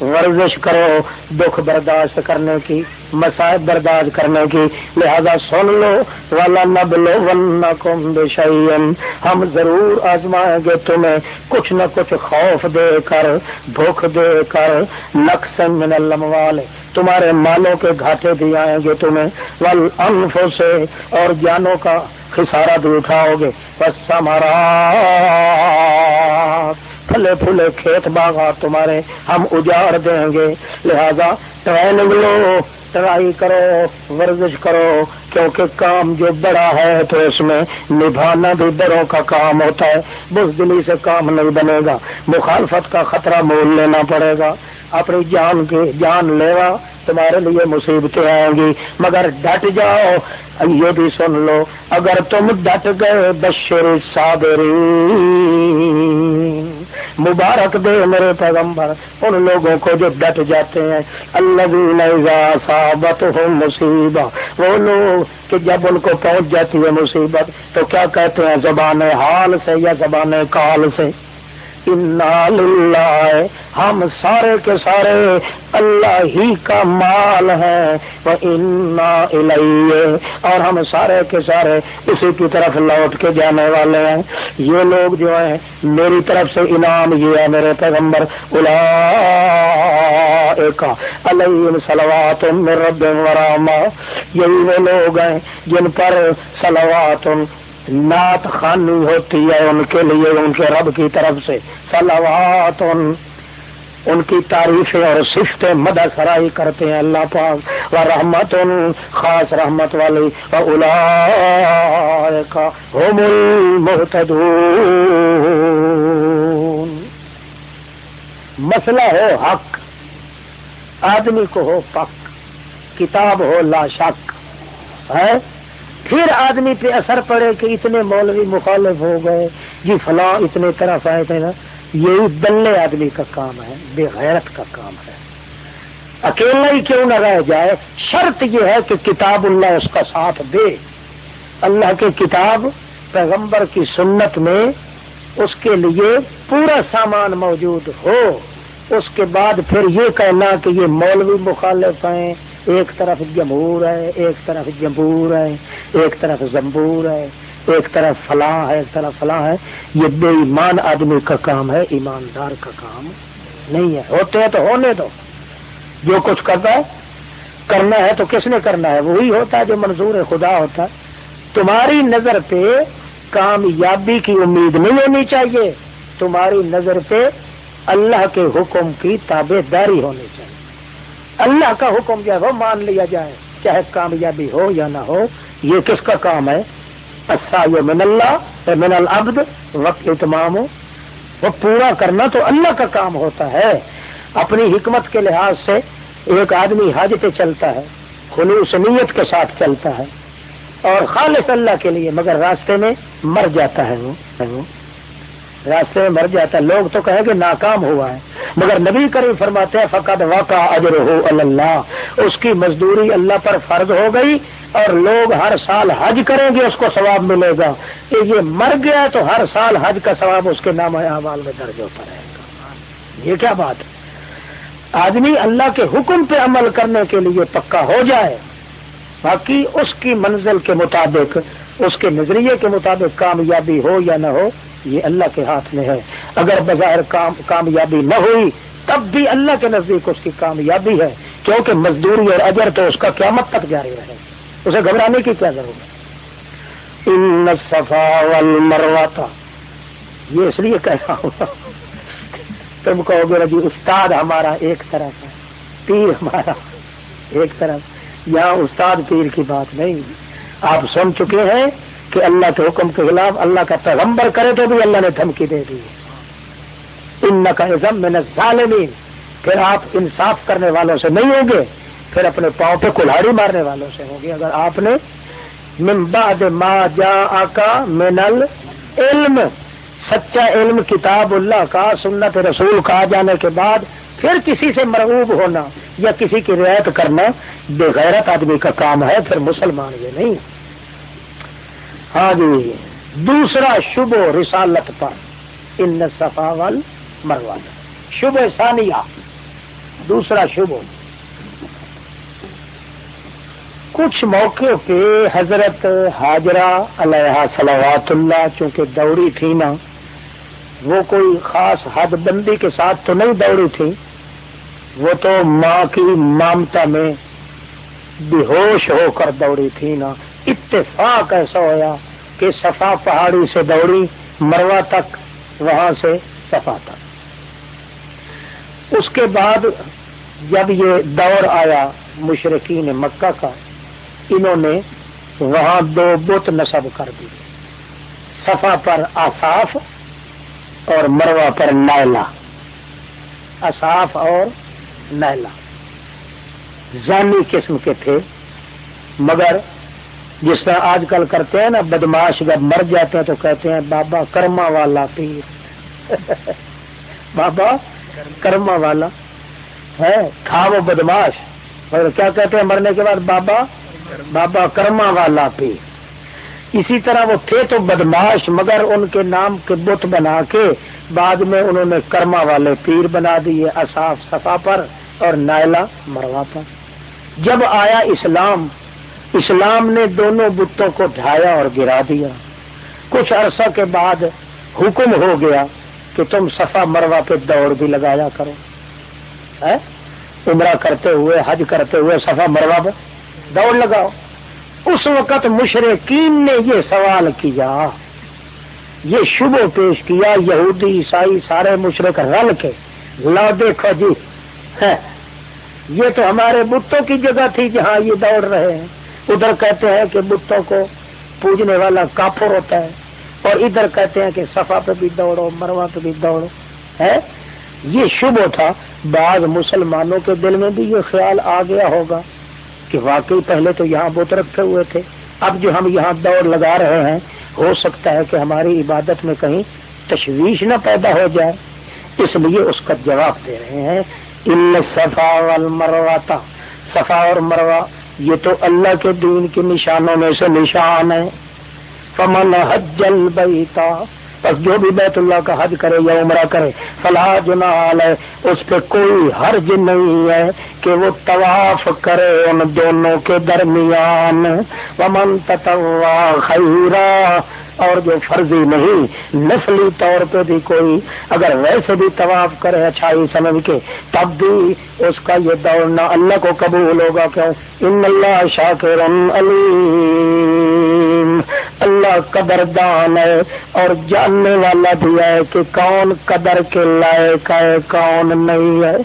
ورزش کرو، دکھ برداشت کرنے کی مسائب برداشت کرنے کی۔ لہذا سن لو والا نب لو ون ہم ضرور آزمائیں گے تمہیں۔ کچھ نہ کچھ خوف دے کر بھوک دے کر۔ نقص من الموال تمہارے مالوں کے گھاٹے بھی آئیں گے تمہیں۔ ول سے اور جانوں کا خسارہ بھی اٹھاؤ گے۔ بس ہمارا پھلے پھلے کھیت باغات تمہارے ہم اجاڑ دیں گے۔ لہذا ٹریننگ لو ٹرائی کرو، ورزش کرو، کیونکہ کام جو بڑا ہے تو اس میں نبھانا بھی بڑوں کا کام ہوتا ہے۔ بزدلی سے کام نہیں بنے گا۔ مخالفت کا خطرہ مول لینا پڑے گا۔ اپنی جان کے جان لیوا۔ تمہارے لیے مصیبتیں آئیں گی، مگر ڈٹ جاؤ۔ یہ بھی سن لو، اگر تم ڈٹ گئے بشر صابری مبارک دے میرے پیغمبر، ان لوگوں کو جو ڈٹ جاتے ہیں۔ اللہ صابت ہو مصیبت وہ لوگ کہ جب ان کو پہنچ جاتی ہے مصیبت، تو کیا کہتے ہیں زبان حال سے یا زبان کال سے؟ اللہ ہم سارے کے سارے اللہ ہی کا مال ہے وہ انا اور ہم سارے کے سارے اسی کی طرف لوٹ کے جانے والے ہیں۔ یہ لوگ جو ہیں، میری طرف سے انعام یہ ہے میرے پیغمبر الا علیہ سلوات رب وراما یہی وہ لوگ ہیں جن پر سلوات نعت خانی ہوتی ہے ان کے لیے، ان کے رب کی طرف سے۔ سلوات ان ان کی تعریفیں اور صفت مدہ سرائی کرتے ہیں اللہ پاک۔ و رحمت ان خاص رحمت والی۔ کا مسئلہ ہو حق۔ آدمی کو ہو پک۔ کتاب ہو لا شک۔ ہے پھر آدمی پہ اثر پڑے کہ اتنے مولوی مخالف ہو گئے جی فلاں اتنے طرف آئے تھے نا، یہی دلے آدمی کا کام ہے، بے غیرت کا کام ہے۔ اکیلا ہی کیوں نہ رہ جائے؟ شرط یہ ہے کہ کتاب اللہ اس کا ساتھ دے۔ اللہ کی کتاب، پیغمبر کی سنت میں اس کے لیے پورا سامان موجود ہو۔ اس کے بعد پھر یہ کہنا کہ یہ مولوی مخالف ہیں ایک طرف جمہور ہے، ایک طرف جمہور ہے، ایک طرف زمبور ہے، ایک طرف فلاں ہے، ایک طرف فلاں ہے۔ یہ بے ایمان آدمی کا کام ہے، ایماندار کا کام نہیں ہے۔ ہوتے ہیں تو ہونے دو۔ جو کچھ کرتا ہے، کرنا ہے تو کس نے کرنا ہے؟ وہی ہوتا ہے جو منظور خدا ہوتا ہے۔ تمہاری نظر پہ کامیابی کی امید نہیں ہونی چاہیے۔ تمہاری نظر پہ اللہ کے حکم کی تابے داری ہونی چاہیے۔ اللہ کا حکم جو ہے وہ مان لیا جائے، چاہے کامیابی ہو یا نہ ہو، یہ کس کا کام ہے؟ اچھا یہ من اللہ من العبد، وقت اتمام ہو۔ وہ پورا کرنا تو اللہ کا کام ہوتا ہے۔ اپنی حکمت کے لحاظ سے ایک آدمی حج پہ چلتا ہے، خلوص نیت کے ساتھ چلتا ہے اور خالص اللہ کے لیے، مگر راستے میں مر جاتا ہے وہ۔ راستے میں مر جاتا ہے۔ لوگ تو کہیں کہ ناکام ہوا ہے۔ مگر نبی کریم فرماتے ہیں فقط واقع اجر ہو اللہ اس کی مزدوری اللہ پر فرض ہو گئی اور لوگ ہر سال حج کریں گے، اس کو ثواب ملے گا۔ کہ یہ مر گیا تو ہر سال حج کا ثواب اس کے نام اعمال میں درج ہوتا رہے گا۔ یہ کیا بات ہے؟ آدمی اللہ کے حکم پہ عمل کرنے کے لیے پکا ہو جائے، باقی اس کی منزل کے مطابق، اس کے نظریے کے مطابق کامیابی ہو یا نہ ہو یہ اللہ کے ہاتھ میں ہے۔ اگر بظاہر کام کامیابی نہ ہوئی، تب بھی اللہ کے نزدیک اس کی کامیابی ہے۔ کیونکہ مزدوری اور اجر تو اس کا قیامت تک جاری رہے۔ اسے گھبرانے کی کیا ضرورت ان صفا والمروہ یہ اس لیے کہہ رہا ہوں تم کہو گے جی استاد ہمارا ایک طرف ہے، پیر ہمارا ایک طرف۔ یہاں استاد پیر کی بات نہیں۔ آپ سن چکے ہیں۔ کہ اللہ کے حکم کے خلاف اللہ کا پیغمبر کرے تو بھی اللہ نے دھمکی دے دی۔ ان کا عزم میں ظالمین پھر آپ انصاف کرنے والوں سے نہیں ہوں گے۔ پھر اپنے پاؤں پہ کلاڑی مارنے والوں سے ہوں گے۔ اگر آپ نے من بعد ما جا آکا مینل علم سچا علم، کتاب اللہ کا، سنت رسول کا جانے کے بعد پھر کسی سے مرغوب ہونا یا کسی کی رعایت کرنا، بے غیرت آدمی کا کام ہے، پھر مسلمان یہ نہیں۔ ہاں جی دوسرا شب و رسالت پر۔ ان صفا وال مروان شب ثانیہ۔ دوسرا شب کچھ موقع پہ حضرت حاجرہ علیہ صلوات اللہ چونکہ دوڑی تھی نا، وہ کوئی خاص حد بندی کے ساتھ تو نہیں دوڑی تھی، وہ تو ماں کی مامتا میں بے ہوش ہو کر دوڑی تھی نا۔ اتفاق ایسا ہوا کہ صفا پہاڑی سے دوڑی مروا تک، وہاں سے صفا تک۔ اس کے بعد جب یہ دور آیا مشرقین مکہ کا، انہوں نے وہاں دو بت نصب کر دی۔ صفا پر آصاف اور مروا پر نائلا اصاف اور نیلا۔ زانی قسم کے تھے، مگر جس طرح آج کل کرتے ہیں نا بدماش جب مر جاتے ہیں تو کہتے ہیں، بابا کرما والا پیر۔ بابا کرما والا۔ ہے؟ تھا وہ بدماش مگر کیا کہتے ہیں مرنے کے بعد؟ بابا بابا کرما والا پیر۔ اسی طرح وہ تھے تو بدماش مگر ان کے نام کے بت بنا کے بعد میں انہوں نے کرما والے پیر بنا دیے، اصاف صفا پر اور نائلا مروا پر۔ جب آیا اسلام اسلام نے دونوں بتوں کو ڈھایا اور گرا دیا۔ کچھ عرصہ کے بعد حکم ہو گیا کہ تم صفا مروا پہ دوڑ بھی لگایا کرو۔ عمرہ کرتے ہوئے، حج کرتے ہوئے صفا مروا پہ دوڑ لگاؤ۔ اس وقت مشرقین نے یہ سوال کیا۔ یہ شبہ پیش کیا، یہودی، عیسائی سارے مشرق رل کے۔ لا دیکھو جی۔ یہ تو ہمارے بتوں کی جگہ تھی جہاں یہ دوڑ رہے ہیں۔ ادھر کہتے ہیں کہ بتوں کو پوجنے والا کافر ہوتا ہے اور ادھر کہتے ہیں کہ صفا پہ بھی دوڑو مروا پہ بھی دوڑو ہے یہ شبہ تھا۔ بعض مسلمانوں کے دل میں بھی یہ خیال آ گیا ہوگا کہ واقعی پہلے تو یہاں بت رکھے ہوئے تھے۔ اب جو ہم یہاں دوڑ لگا رہے ہیں، ہو سکتا ہے کہ ہماری عبادت میں کہیں تشویش نہ پیدا ہو جائے۔ اس لیے اس کا جواب دے رہے ہیں۔ ان صفا مروتا صفا اور مروا یہ تو اللہ کے دین کے نشانوں میں سے نشان ہے۔ فمن حج البیتا بس جو بھی بیت اللہ کا حج کرے یا عمرہ کرے فلاح جنال ہے اس پہ کوئی حرج نہیں ہے کہ وہ طواف کرے ان دونوں کے درمیان۔ ومن تتوا خیرا اور جو فرضی نہیں، نسلی طور پہ بھی کوئی اگر ویسے بھی طواف کرے اچھائی سمجھ کے، تب بھی اس کا یہ دوڑنا اللہ کو قبول ہوگا، کیوں؟ ان اللہ شاکر علیم۔ اللہ قدردان ہے اور جاننے والا بھی ہے کہ کون قدر کے لائق ہے، کون نہیں ہے۔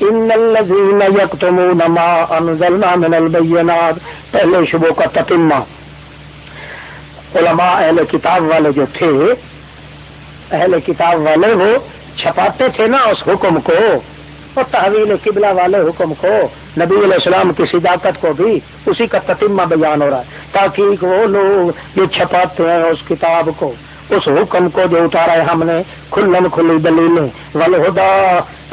ان الذين يكتمون ما انزلنا من البينات پہلے شبوں کا تتمہ۔ علماء اہل کتاب والے جو تھے، اہل کتاب والے وہ چھپاتے تھے نا اس حکم کو، اور تحویل قبلہ والے حکم کو، نبی علیہ السلام کی صداقت کو بھی اسی کا تتمہ بیان ہو رہا ہے، تاکہ وہ لوگ جو چھپاتے ہیں اس کتاب کو، اس حکم کو جو اتارا ہے ہم نے، کھلن کھلی دلیلیں ولہدا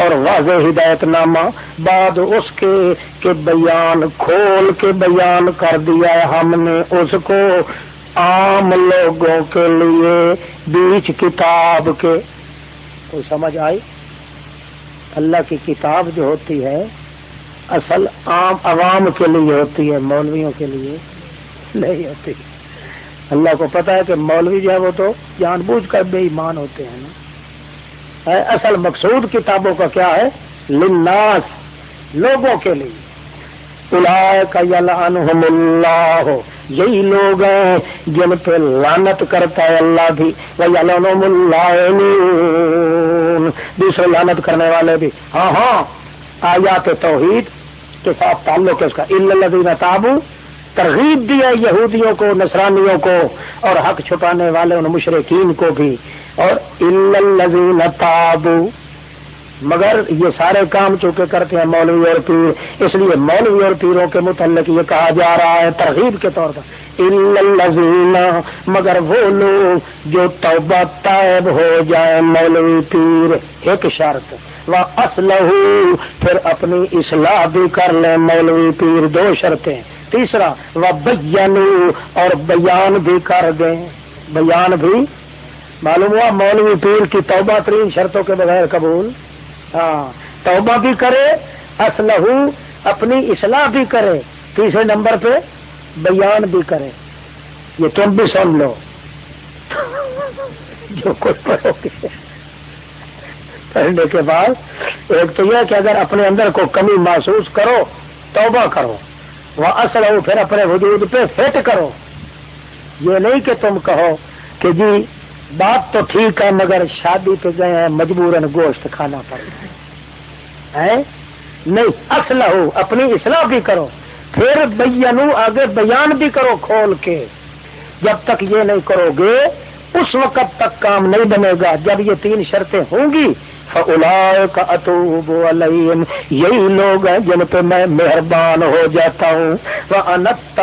اور واضح ہدایت نامہ، بعد اس کے کے بیان، کھول کے بیان کر دیا ہے ہم نے اس کو۔ عام لوگوں کے لیے بیچ کتاب کے۔ کوئی سمجھ آئی؟ اللہ کی کتاب جو ہوتی ہے، اصل عام عوام کے لیے ہوتی ہے، مولویوں کے لیے نہیں ہوتی۔ اللہ کو پتا ہے کہ مولوی جو ہے وہ تو جان بوجھ کر بے ایمان ہوتے ہیں نا۔ اصل مقصود کتابوں کا کیا ہے؟ لناس لوگوں کے لیے۔ اللہ۔ یہی لوگ ہیں جن پہ لانت کرتا ہے اللہ بھی دوسرے لانت کرنے والے بھی۔ ہاں ہاں آیات توحید کے ساتھ تعلق ہے اس کا۔ اللہ تابو ترغیب دی ہے یہودیوں کو، نصرانیوں کو اور حق چھپانے والے ان مشرقین کو بھی۔ اور الزین تابو مگر یہ سارے کام چونکہ کرتے ہیں مولوی اور پیر، اس لیے مولوی اور پیروں کے متعلق یہ کہا جا رہا ہے ترغیب کے طور پر۔ مگر وہ لوگ جو توبہ طائب ہو جائے مولوی پیر۔ ایک شرط وہ اسلح پھر اپنی اصلاح بھی کر لیں مولوی پیر۔ دو شرطیں۔ تیسرا وہ بیان اور بیان بھی کر دیں۔ بیان بھی، معلوم ہوا مولوی پیر کی توبہ ترین شرطوں کے بغیر قبول۔ ہاں توبہ بھی کرے اسلح اپنی اصلاح بھی کرے، تیسرے نمبر پہ بیان بھی کرے۔ یہ تم بھی سن لو۔ جو کچھ پڑھو گے۔ پڑھنے کے بعد ایک تو یہ کہ اگر اپنے اندر کو کمی محسوس کرو، توبہ کرو۔ وہ اصل ہو پھر اپنے وجود پہ فٹ کرو۔ یہ نہیں کہ تم کہو کہ جی بات تو ٹھیک ہے، مگر شادی پہ گئے ہیں مجبور گوشت کھانا پڑتا ہے نہیں، اصل ہو، اپنی اصلاح بھی کرو۔ پھر بینو آگے بیان بھی کرو کھول کے۔ جب تک یہ نہیں کرو گے، اس وقت تک کام نہیں بنے گا۔ جب یہ تین شرطیں ہوں گی کا اطوب علیہم یہی لوگ ہیں جن پہ میں مہربان ہو جاتا ہوں۔ وہ انت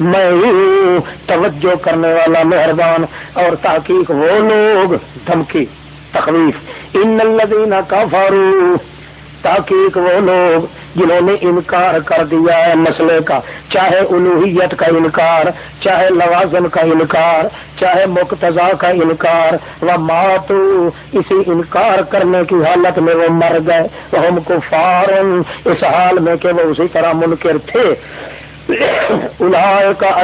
میں ہوں۔ توجہ کرنے والا مہربان اور تحقیق وہ لوگ۔ دھمکی تخلیف ان الذین کفروا تحقیق وہ لوگ جنہوں نے انکار کر دیا ہے مسئلے کا۔ چاہے الوحیت کا انکار، چاہے لوازم کا انکار، چاہے مقتضا کا انکار۔ وہ ماتو اسی انکار کرنے کی حالت میں وہ مر گئے۔ وہ ہم کو فارن اس حال میں کہ وہ اسی طرح منکر تھے۔ کا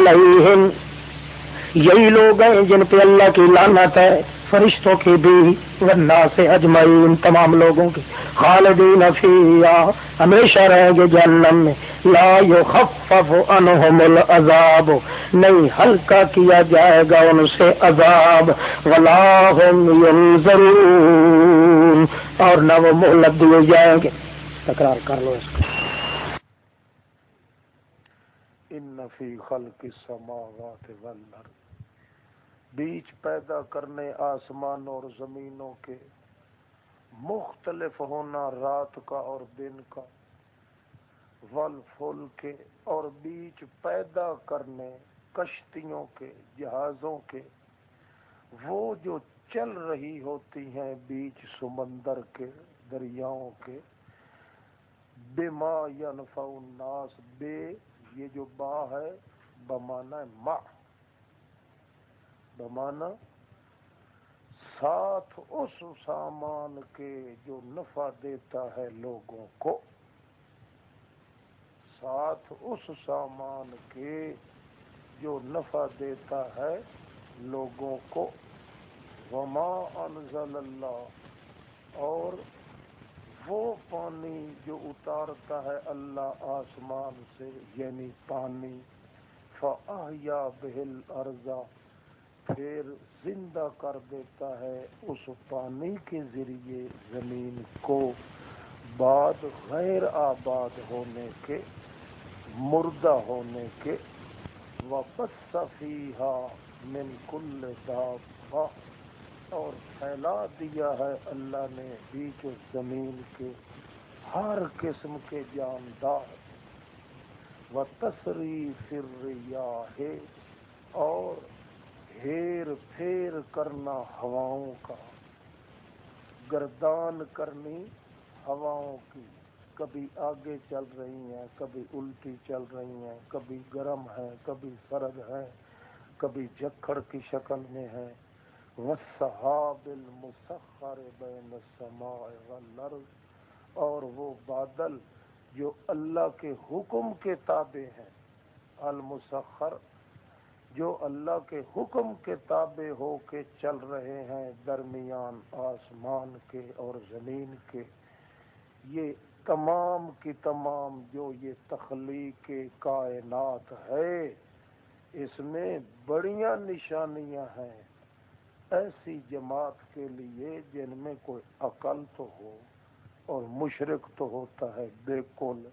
یہی لوگ ہیں جن پہ اللہ کی لانت ہے، فرشتوں کی بھی ورنہ سے اجمعین، تمام لوگوں کی خالدین فیہ ہمیشہ رہیں گے جہنم میں۔ لا یخفف عنہم العذاب۔ نہیں ہلکا کیا جائے گا ان سے عذاب۔ ولا هم ينظرون اور نہ وہ مہلت دیے جائیں گے۔ تکرار کر لو اس کو۔ ان فی خلق السماوات والارض، بیچ پیدا کرنے آسمان اور زمینوں کے مختلف ہونا رات کا اور دن کا ول فل کے اور بیچ پیدا کرنے کشتیوں کے، جہازوں کے، وہ جو چل رہی ہوتی ہیں بیچ سمندر کے، دریاؤں کے بے ماں یا الناس، بے یہ جو با ہے بمانا ماں بمانا ساتھ اس سامان کے جو نفع دیتا ہے لوگوں کو۔ ساتھ اس سامان کے جو نفع دیتا ہے لوگوں کو۔ وما انزل اللہ اور وہ پانی جو اتارتا ہے اللہ آسمان سے یعنی پانی فیا بہل ارزا پھر زندہ کر دیتا ہے اس پانی کے ذریعے زمین کو بعد غیر آباد ہونے کے، مردہ ہونے کے واپس صفیحہ من کل دابا اور پھیلا دیا ہے اللہ نے بیچ زمین کے ہر قسم کے جاندار و تصری فر ہے اور ہیر پھیر کرنا ہواؤں کا، گردان کرنی ہواؤں کی۔ کبھی آگے چل رہی ہیں، کبھی الٹی چل رہی ہیں، کبھی گرم ہے کبھی سرد ہے کبھی جکڑ کی شکل میں ہے والسحاب المسخر بین السماء والارض، اور وہ بادل جو اللہ کے حکم کے تابع ہیں۔ المسخر جو اللہ کے حکم کے تابع ہو کے چل رہے ہیں درمیان آسمان کے اور زمین کے۔ یہ تمام کی تمام جو یہ تخلیق کائنات ہے، اس میں بڑیاں نشانیاں ہیں۔ ایسی جماعت کے لیے جن میں کوئی عقل تو ہو اور مشرق تو ہوتا ہے بے کل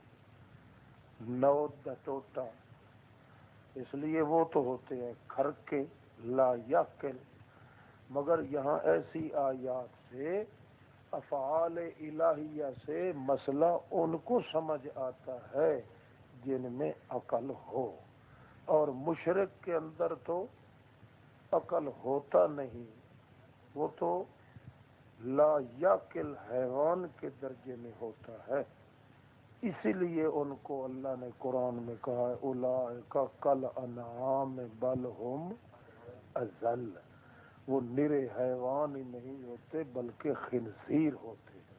نو دٹوٹا اس لیے وہ تو ہوتے ہیں کھر کے، لا یقل مگر یہاں ایسی آیات سے، افعال الہیہ سے مسئلہ ان کو سمجھ آتا ہے جن میں عقل ہو۔ اور مشرق کے اندر تو عقل ہوتا نہیں۔ وہ تو لا یقل حیوان کے درجے میں ہوتا ہے۔ اسی لیے ان کو اللہ نے قرآن میں کہا الا کا کل انعام بل ہوم ازل۔ وہ نرے حیوان ہی نہیں ہوتے، بلکہ خنزیر ہوتے ہیں۔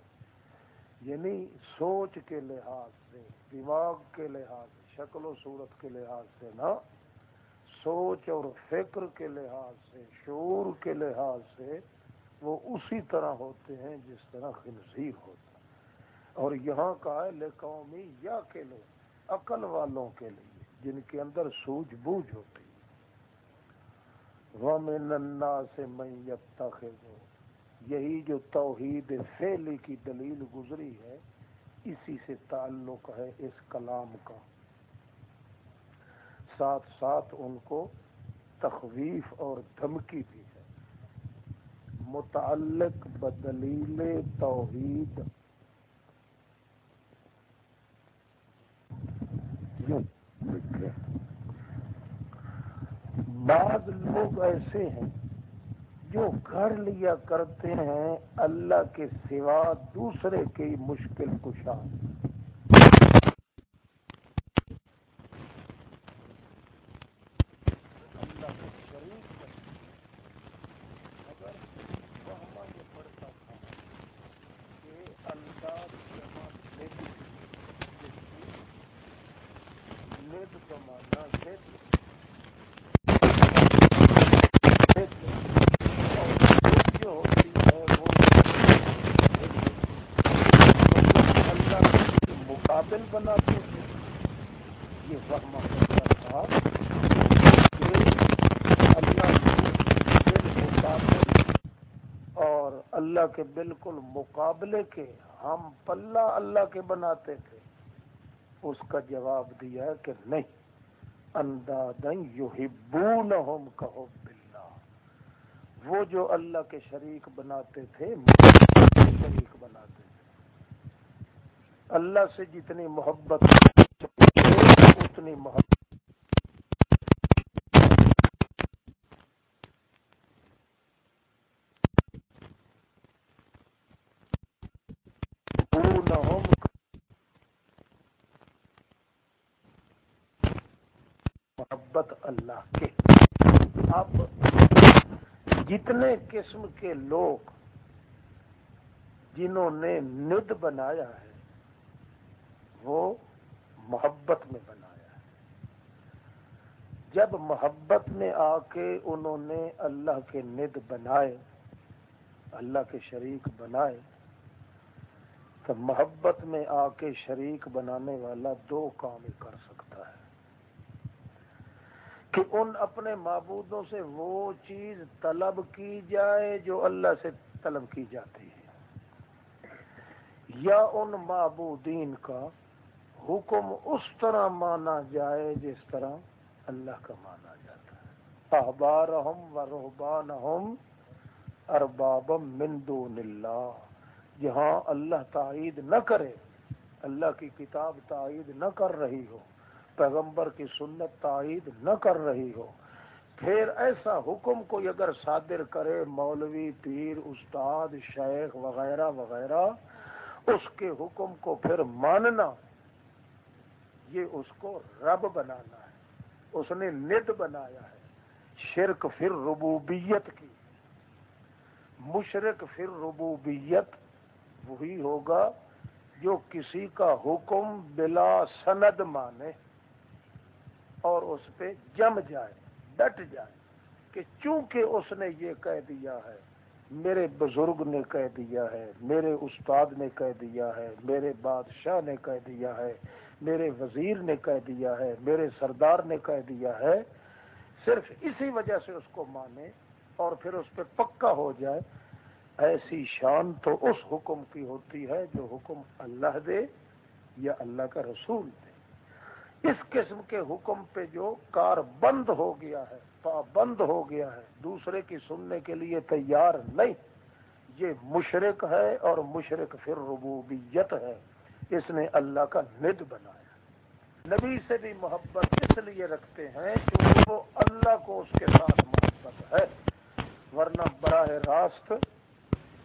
یعنی سوچ کے لحاظ سے، دماغ کے لحاظ سے، شکل و صورت کے لحاظ سے نا سوچ اور فکر کے لحاظ سے، شعور کے لحاظ سے وہ اسی طرح ہوتے ہیں جس طرح خنزیر ہوتے اور یہاں کا ہے لے قومی یا کے لوگ عقل والوں کے لیے جن کے اندر سوجھ بوجھ ہوتی میں ننا سے میں یہی جو توحید فیلی کی دلیل گزری ہے، اسی سے تعلق ہے اس کلام کا۔ ساتھ ساتھ ان کو تخویف اور دھمکی بھی ہے۔ متعلق بدلیل توحید۔ بعض لوگ ایسے ہیں جو گھر لیا کرتے ہیں اللہ کے سوا دوسرے کی مشکل کشا بالکل مقابلے کے ہم پلہ اللہ کے بناتے تھے۔ اس کا جواب دیا ہے کہ نہیں۔ اندازن یحبونہم کہو باللہ وہ جو اللہ کے شریک بناتے تھے شریک بناتے تھے۔ اللہ سے جتنی محبت اتنی محبت محبت اللہ کے۔ اب جتنے قسم کے لوگ جنہوں نے ند بنایا ہے، وہ محبت میں بنایا ہے۔ جب محبت میں آ کے انہوں نے اللہ کے ند بنائے، اللہ کے شریک بنائے، تو محبت میں آ کے شریک بنانے والا دو کام کر سکتا کہ ان اپنے معبودوں سے وہ چیز طلب کی جائے جو اللہ سے طلب کی جاتی ہے۔ یا ان معبودین کا حکم اس طرح مانا جائے جس طرح اللہ کا مانا جاتا ہے۔ احبار ہم و رحبان ہم ارباب مندون اللہ۔ جہاں اللہ تائید نہ کرے، اللہ کی کتاب تائید نہ کر رہی ہو پیغمبر کی سنت تائید نہ کر رہی ہو۔ پھر ایسا حکم کوئی اگر صادر کرے، مولوی، پیر، استاد، شیخ وغیرہ وغیرہ، اس کے حکم کو پھر ماننا، یہ اس کو رب بنانا ہے۔ اس نے ند بنایا ہے۔ شرک پھر ربوبیت کی۔ مشرق پھر ربوبیت وہی ہوگا جو کسی کا حکم بلا سند مانے۔ اور اس پہ جم جائے، ڈٹ جائے کہ چونکہ اس نے یہ کہہ دیا ہے، میرے بزرگ نے کہہ دیا ہے، میرے استاد نے کہہ دیا ہے، میرے بادشاہ نے کہہ دیا ہے، میرے وزیر نے کہہ دیا ہے، میرے سردار نے کہہ دیا ہے، صرف اسی وجہ سے اس کو مانے اور پھر اس پہ پکا ہو جائے۔ ایسی شان تو اس حکم کی ہوتی ہے جو حکم اللہ دے یا اللہ کا رسول دے۔ اس قسم کے حکم پہ جو کار بند ہو گیا ہے پابند ہو گیا ہے، دوسرے کی سننے کے لیے تیار نہیں۔ یہ مشرق ہے اور مشرق پھر ربوبیت ہے۔ اس نے اللہ کا ند بنایا۔ نبی سے بھی محبت اس لیے رکھتے ہیں کہ وہ اللہ کو اس کے ساتھ محبت ہے۔ ورنہ براہ راست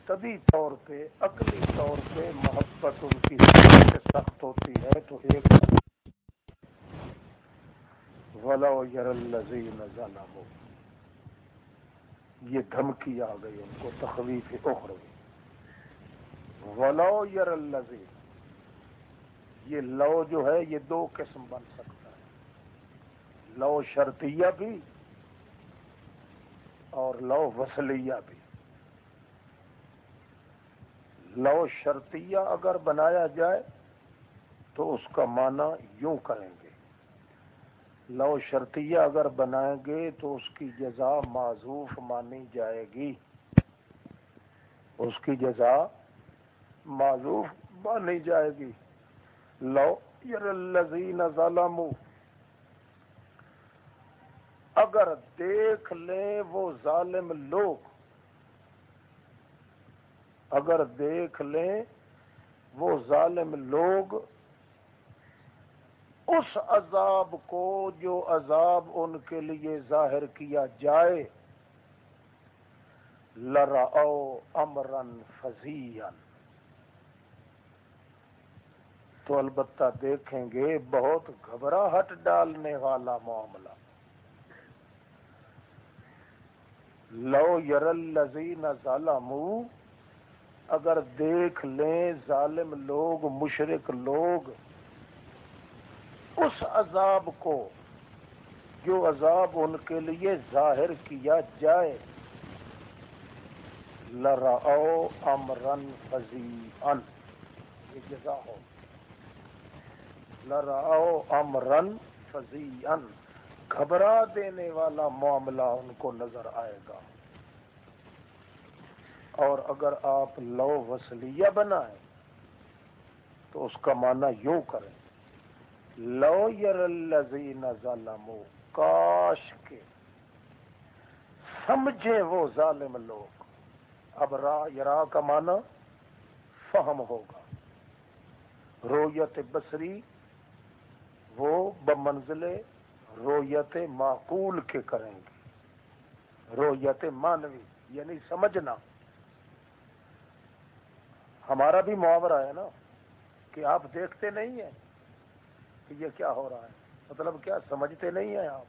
طبی طور پہ، عقلی طور پہ محبت ان کی سخت ہوتی ہے تو ایک ولو یر الزین ظلم یہ دھمکی آ گئی ان کو، تخویف اخروی۔ ولو یر الزین یہ لو جو ہے، یہ دو قسم بن سکتا ہے۔ لو شرطیہ بھی اور لو وسلیہ بھی۔ لو شرطیہ اگر بنایا جائے تو اس کا معنی یوں کریں گے۔ لو شرطیہ اگر بنائیں گے تو اس کی جزا معذوف مانی جائے گی۔ اس کی جزا معذوف مانی جائے گی۔ لو یر الزین ظالم اگر دیکھ لیں وہ ظالم لوگ، اگر دیکھ لیں وہ ظالم لوگ اس عذاب کو جو عذاب ان کے لیے ظاہر کیا جائے۔ لرا امرن فضین تو البتہ دیکھیں گے بہت گھبراہٹ ڈالنے والا معاملہ۔ لو یر الزین ظالم اگر دیکھ لیں ظالم لوگ مشرق لوگ اس عذاب کو جو عذاب ان کے لیے ظاہر کیا جائے۔ لرا امرن فضی ان یہ جزا ہو۔ لراؤ امرن فضی ان گھبرا دینے والا معاملہ ان کو نظر آئے گا۔ اور اگر آپ لو وسلیہ بنائیں تو اس کا معنی یوں کریں۔ لو یر الزین ظالمو کاش کے سمجھے وہ ظالم لوگ۔ اب را یرا کا معنی فہم ہوگا۔ رویت بصری، وہ بمنزل رویت معقول کے کریں گے۔ رویت مانوی یعنی سمجھنا۔ ہمارا بھی محاورہ ہے نا کہ آپ دیکھتے نہیں ہیں۔ کہ یہ کیا ہو رہا ہے؟ مطلب کیا سمجھتے نہیں ہیں آپ؟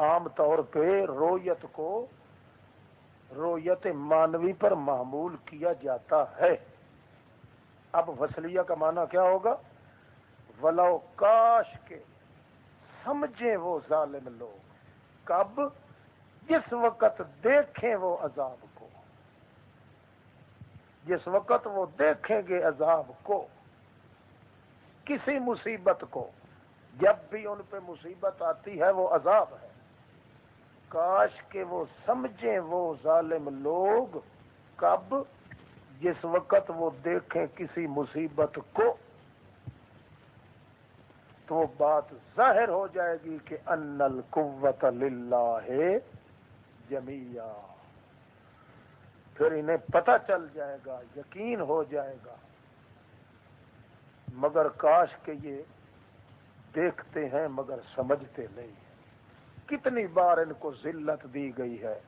عام طور پہ رویت کو رویت مانوی پر معمول کیا جاتا ہے۔ اب وسلیہ کا معنی کیا ہوگا؟ ولو کاش کے سمجھیں وہ ظالم لوگ۔ کب؟ جس وقت دیکھیں وہ عذاب کو۔ جس وقت وہ دیکھیں گے عذاب کو۔ کسی مصیبت کو جب بھی ان پہ مصیبت آتی ہے، وہ عذاب ہے۔ کاش کے وہ سمجھیں وہ ظالم لوگ کب، جس وقت وہ دیکھیں کسی مصیبت کو، تو وہ بات ظاہر ہو جائے گی کہ ان القوت للہ جمیا پھر انہیں پتہ چل جائے گا، یقین ہو جائے گا مگر کاش کے یہ دیکھتے ہیں مگر سمجھتے نہیں۔ کتنی بار ان کو ذلت دی گئی ہے،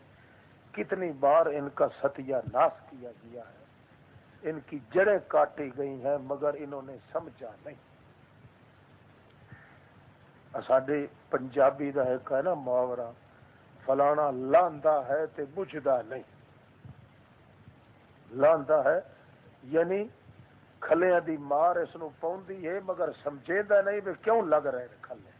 کتنی بار ان کا ستیہ ناس کیا گیا ہے۔ ان کی جڑیں کاٹی گئی ہیں مگر انہوں نے سمجھا نہیں۔ ساڈے پنجابی کا ایک ہے نا محاورہ، فلانا لاندا ہے تے بجھدا نہیں۔ لاندا ہے یعنی کھلیا دی مار اس نو پوندی ہے، مگر سمجھے نہیں بھی کیوں لگ رہے کھلے۔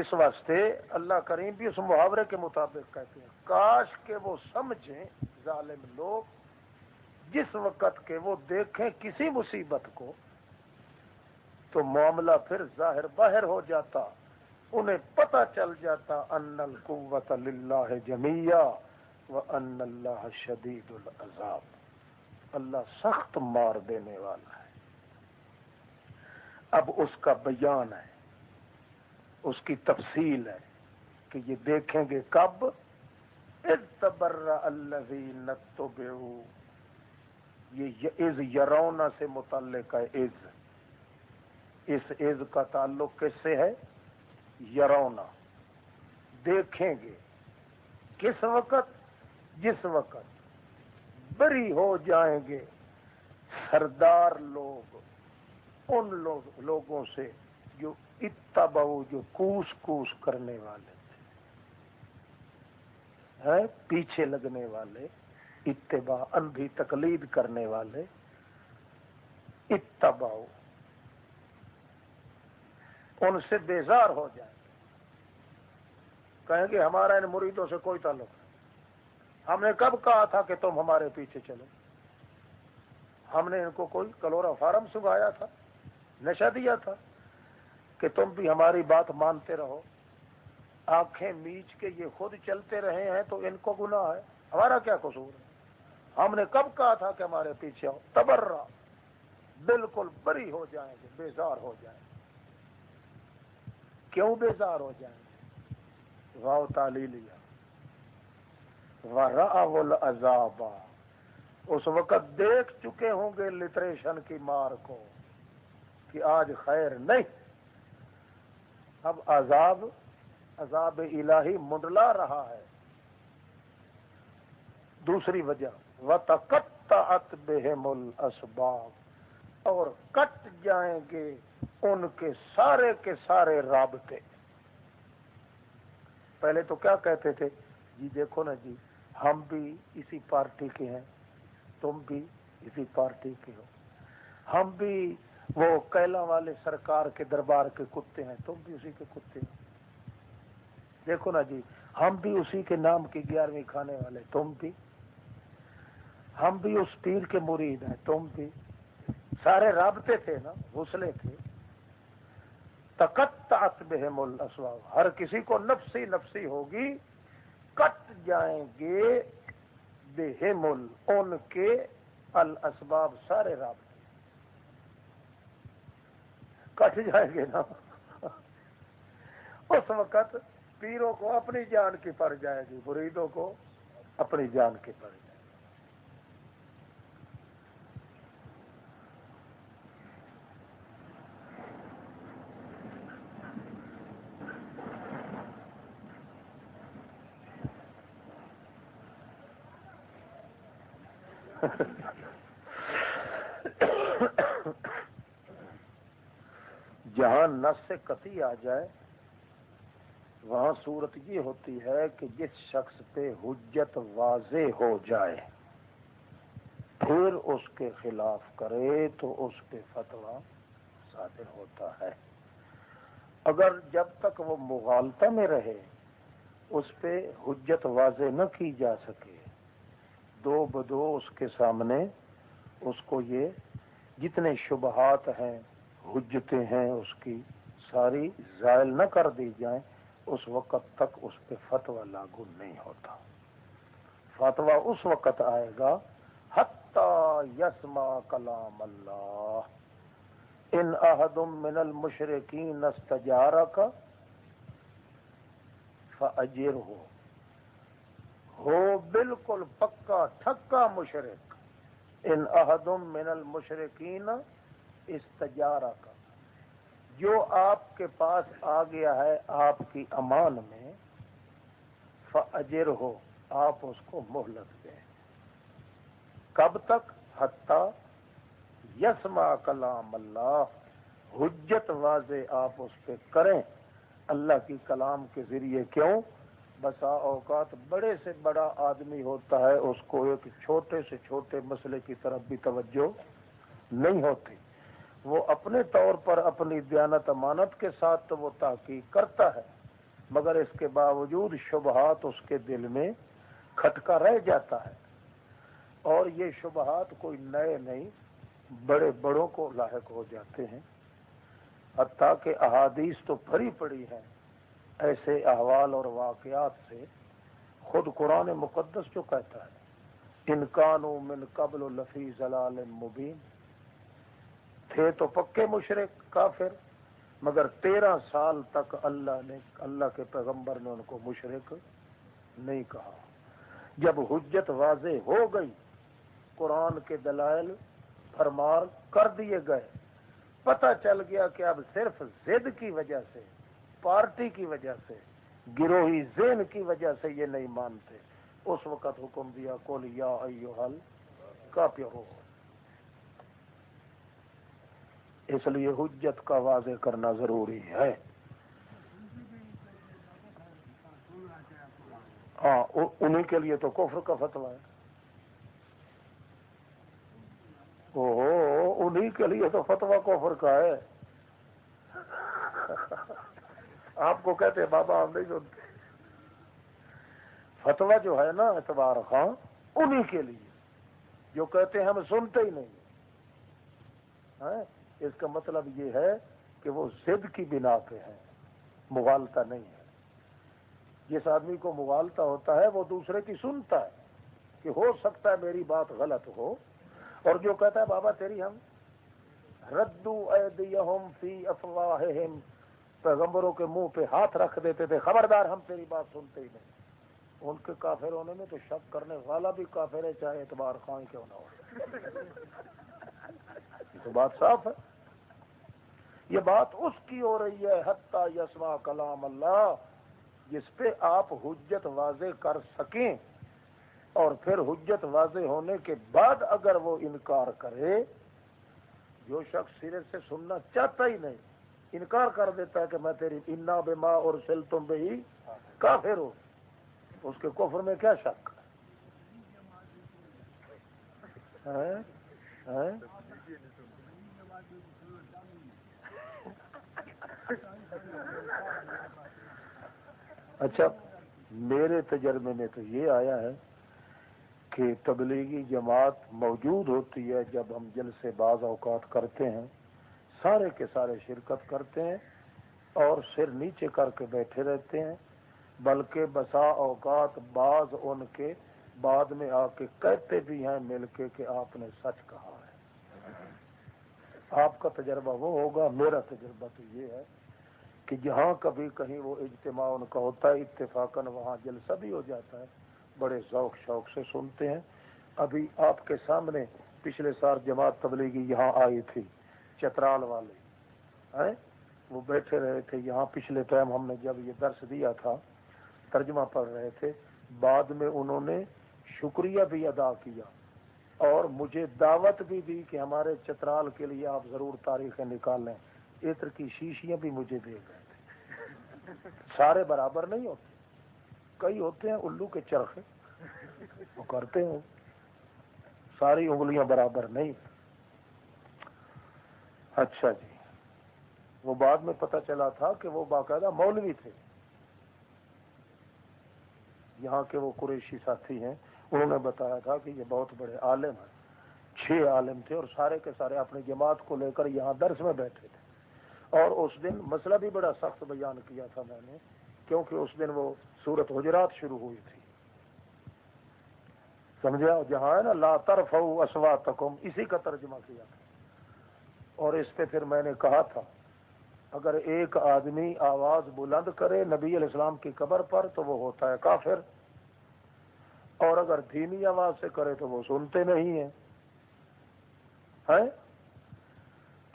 اس واسطے اللہ کریم بھی اس محاورے کے مطابق کہتے ہیں، کاش کہ وہ سمجھیں ظالم لوگ، جس وقت کے وہ دیکھیں کسی مصیبت کو، تو معاملہ پھر ظاہر باہر ہو جاتا، انہیں پتہ چل جاتا، ان القوت للہ جمیہ و ان اللہ شدید العذاب۔ اللہ سخت مار دینے والا ہے۔ اب اس کا بیان ہے، اس کی تفصیل ہے کہ یہ دیکھیں گے کب؟ تبر الذین یہ از یرونا سے متعلق ہے۔ از اس عز کا تعلق کس سے ہے؟ یرونا دیکھیں گے۔ کس وقت؟ جس وقت؟ بری ہو جائیں گے۔ سردار لوگ، ان لوگ، لوگوں سے جو اتباؤ جو کوس کوس کرنے والے تھے پیچھے لگنے والے، اتباع، اندھی تقلید کرنے والے اتباؤ ان سے بیزار ہو جائیں گے۔ کہیں گے ہمارا ان مریدوں سے کوئی تعلق نہیں ہم نے کب کہا تھا کہ تم ہمارے پیچھے چلو؟ ہم نے ان کو کوئی کلورا فارم سنگایا تھا، نشہ دیا تھا کہ تم بھی ہماری بات مانتے رہو۔ آنکھیں میچ کے یہ خود چلتے رہے ہیں تو ان کو گناہ ہے۔ ہمارا کیا قصور ہے؟ ہم نے کب کہا تھا کہ ہمارے پیچھے آؤ؟ تبرا بالکل بری ہو جائیں گے، بیزار ہو جائیں گے۔ کیوں بیزار ہو جائیں گے؟ واؤ تالی لیا عذاب اس وقت دیکھ چکے ہوں گے لٹریشن کی مار کو کہ آج خیر نہیں۔ اب عذاب عذاب الہی منڈلا رہا ہے۔ دوسری وجہ و تقطعت بہم الاسباب اور کٹ جائیں گے ان کے سارے کے سارے رابطے۔ پہلے تو کیا کہتے تھے؟ جی دیکھو نا جی ہم بھی اسی پارٹی کے ہیں، تم بھی اسی پارٹی کے ہو۔ ہم بھی وہ کیلا والے سرکار کے دربار کے کتے ہیں، تم بھی اسی کے کتے ہو۔ دیکھو نا جی ہم بھی اسی کے نام کی گیارہویں کھانے والے، تم بھی۔ ہم بھی اس پیر کے مرید ہیں، تم بھی۔ سارے رابطے تھے نا، حوصلے تھے۔ تقت بہم الاسباب، ہر کسی کو نفسی نفسی ہوگی۔ کٹ جائیں گے۔ بہم ان کے الاسباب سارے رابطے۔ کٹ جائیں گے نا۔ اس وقت پیروں کو اپنی جان کی پڑ جائے گی، مریدوں کو اپنی جان کی پڑ جائے گی۔ نس سے کتی آ جائے، وہاں صورت یہ ہوتی ہے کہ جس شخص پہ حجت واضح ہو جائے، پھر اس کے خلاف کرے تو اس پہ فتوا صادر ہوتا ہے۔ اگر جب تک وہ مغالطہ میں رہے، اس پہ حجت واضح نہ کی جا سکے، دو بدو اس کے سامنے، اس کو یہ جتنے شبہات ہیں حجتیں ہیں، اس کی ساری زائل نہ کر دی جائیں، اس وقت تک اس پہ فتوا لاگو نہیں ہوتا۔ فتوا اس وقت آئے گا یسما کلام اللہ۔ ان من المشرقین استجارہ کا فجر ہو ہو بالکل پکا ٹھکا مشرق ان احدم من المشرقین استجارہ کا۔ جو آپ کے پاس آ گیا ہے آپ کی امان میں فجر ہو آپ اس کو مہلت دیں۔ کب تک؟ حتیٰ یسما کلام اللہ، حجت واضح آپ اس پہ کریں۔ اللہ کی کلام کے ذریعے کیوں؟ بسا اوقات بڑے سے بڑا آدمی ہوتا ہے، اس کو ایک چھوٹے سے چھوٹے مسئلے کی طرف بھی توجہ نہیں ہوتی۔ وہ اپنے طور پر اپنی دیانت امانت کے ساتھ تو وہ تحقیق کرتا ہے، مگر اس کے باوجود شبہات اس کے دل میں کھٹکا رہ جاتا ہے۔ اور یہ شبہات کوئی نئے نہیں، بڑے بڑوں کو لاحق ہو جاتے ہیں۔ حتیٰ کہ احادیث تو بھری پڑی ہے ایسے احوال اور واقعات سے خود قرآن مقدس جو کہتا ہے انکان من قبل لفی ضلال مبین تھے تو پکے مشرق کافر، مگر تیرہ سال تک اللہ نے، اللہ کے پیغمبر نے ان کو مشرق نہیں کہا۔ جب حجت واضح ہو گئی، قرآن کے دلائل فرمار کر دیے گئے۔ پتہ چل گیا کہ اب صرف زد کی وجہ سے، پارٹی کی وجہ سے، گروہی زین کی وجہ سے یہ نہیں مانتے۔ اس وقت حکم دیا کول یا کا پیو اس لیے حجت کا واضح کرنا ضروری ہے۔ ہاں انہیں کے لیے تو کفر کا فتوا ہے۔ انہیں کے لیے تو فتوا کفر کا ہے۔ آپ کو کہتے ہیں، بابا ہم نہیں سنتے۔ فتوا جو ہے نا، اعتبار خان انہیں کے لیے۔ جو کہتے ہیں، ہم سنتے ہی نہیں۔ ہاں؟ اس کا مطلب یہ ہے کہ وہ ضد کی بنا پہ ہے مغالتا نہیں ہے۔ جس آدمی کو مغالتا ہوتا ہے، وہ دوسرے کی سنتا ہے کہ ہو سکتا ہے میری بات غلط ہو۔ اور جو کہتا ہے، بابا تیری ہم۔ ردو ایدیہم فی افواہہم۔ پیغمبروں کے منہ پہ ہاتھ رکھ دیتے تھے، خبردار ہم تیری بات سنتے ہی نہیں۔ ان کے کافر ہونے میں تو شک کرنے والا بھی کافر ہے، چاہے اعتبار خان کیوں نہ ہو۔ تو بات صاف ہے۔ یہ بات اس کی ہو رہی ہے، حتیٰ یسما کلام اللہ، جس پہ آپ حجت واضح کر سکیں۔ اور پھر حجت واضح ہونے کے بعد اگر وہ انکار کرے، جو شخص سرے سے سننا چاہتا ہی نہیں، انکار کر دیتا ہے کہ میں تیری انا بے ماں اور سل تم بے ہی کافر ہو اس کے کفر میں کیا شک؟ ہاں، ہاں۔ اچھا میرے تجربے میں تو یہ آیا ہے کہ تبلیغی جماعت موجود ہوتی ہے جب ہم جل سے بعض اوقات کرتے ہیں، سارے کے سارے شرکت کرتے ہیں اور سر نیچے کر کے بیٹھے رہتے ہیں، بلکہ بسا اوقات بعض ان کے بعد میں آ کے کہتے بھی ہیں مل کے کہ آپ نے سچ کہا ہے۔ آپ کا تجربہ وہ ہوگا، میرا تجربہ تو یہ ہے کہ جہاں کبھی کہیں وہ اجتماع ان کا ہوتا ہے، اتفاقاً وہاں جلسہ بھی ہو جاتا ہے۔ بڑے ذوق شوق سے سنتے ہیں۔ ابھی آپ کے سامنے پچھلے سال جماعت تبلیغی یہاں آئی تھی، چترال والے۔ وہ بیٹھے رہے تھے۔ یہاں پچھلے ٹائم ہم نے جب یہ درس دیا تھا، ترجمہ پڑھ رہے تھے۔ بعد میں انہوں نے شکریہ بھی ادا کیا۔ اور مجھے دعوت بھی دی کہ ہمارے چترال کے لیے آپ ضرور تاریخیں نکال لیں عطر کی شیشیاں بھی مجھے دے گئے سارے برابر نہیں ہوتے۔ کئی ہوتے ہیں الو کے چرخے وہ کرتے ہیں۔ ساری انگلیاں برابر نہیں۔ اچھا جی۔ وہ بعد میں پتہ چلا تھا کہ وہ باقاعدہ مولوی تھے۔ یہاں کے وہ قریشی ساتھی ہیں۔ انہوں نے بتایا تھا کہ یہ بہت بڑے عالم ہیں۔ چھ عالم تھے اور سارے کے سارے اپنی جماعت کو لے کر یہاں درس میں بیٹھے تھے۔ اور اس دن مسئلہ بھی بڑا سخت بیان کیا تھا میں نے، کیونکہ اس دن وہ سورت حجرات شروع ہوئی تھی۔ سمجھا جہاں ہے نا، لا طرف اسوا تکم اسی کا ترجمہ کیا تھا۔ اور اس پہ پھر میں نے کہا تھا، اگر ایک آدمی آواز بلند کرے نبی علیہ السلام کی قبر پر تو وہ ہوتا ہے کافر۔ اور اگر دھیمی آواز سے کرے تو وہ سنتے نہیں ہیں؟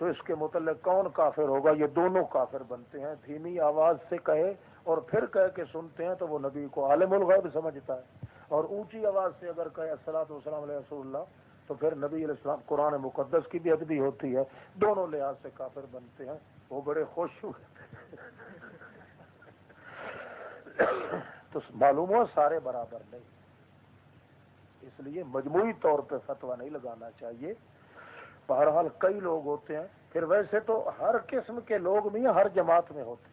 تو اس کے متعلق کون کافر ہوگا؟ یہ دونوں کافر بنتے ہیں۔ دھیمی آواز سے کہے اور پھر کہہ کے سنتے ہیں تو وہ نبی کو عالم الغیب سمجھتا ہے۔ اور اونچی آواز سے اگر کہے السلام وسلم علیہ رسول اللہ، تو پھر نبی علیہ السلام قرآن مقدس کی بھی ادبی ہوتی ہے۔ دونوں لحاظ سے کافر بنتے ہیں۔ وہ بڑے خوش ہوئے۔ تو معلوم ہوا سارے برابر نہیں۔ اس لیے مجموعی طور پہ فتوا نہیں لگانا چاہیے۔ بہرحال کئی لوگ ہوتے ہیں، پھر ویسے تو ہر قسم کے لوگ بھی ہر جماعت میں ہوتے ہیں۔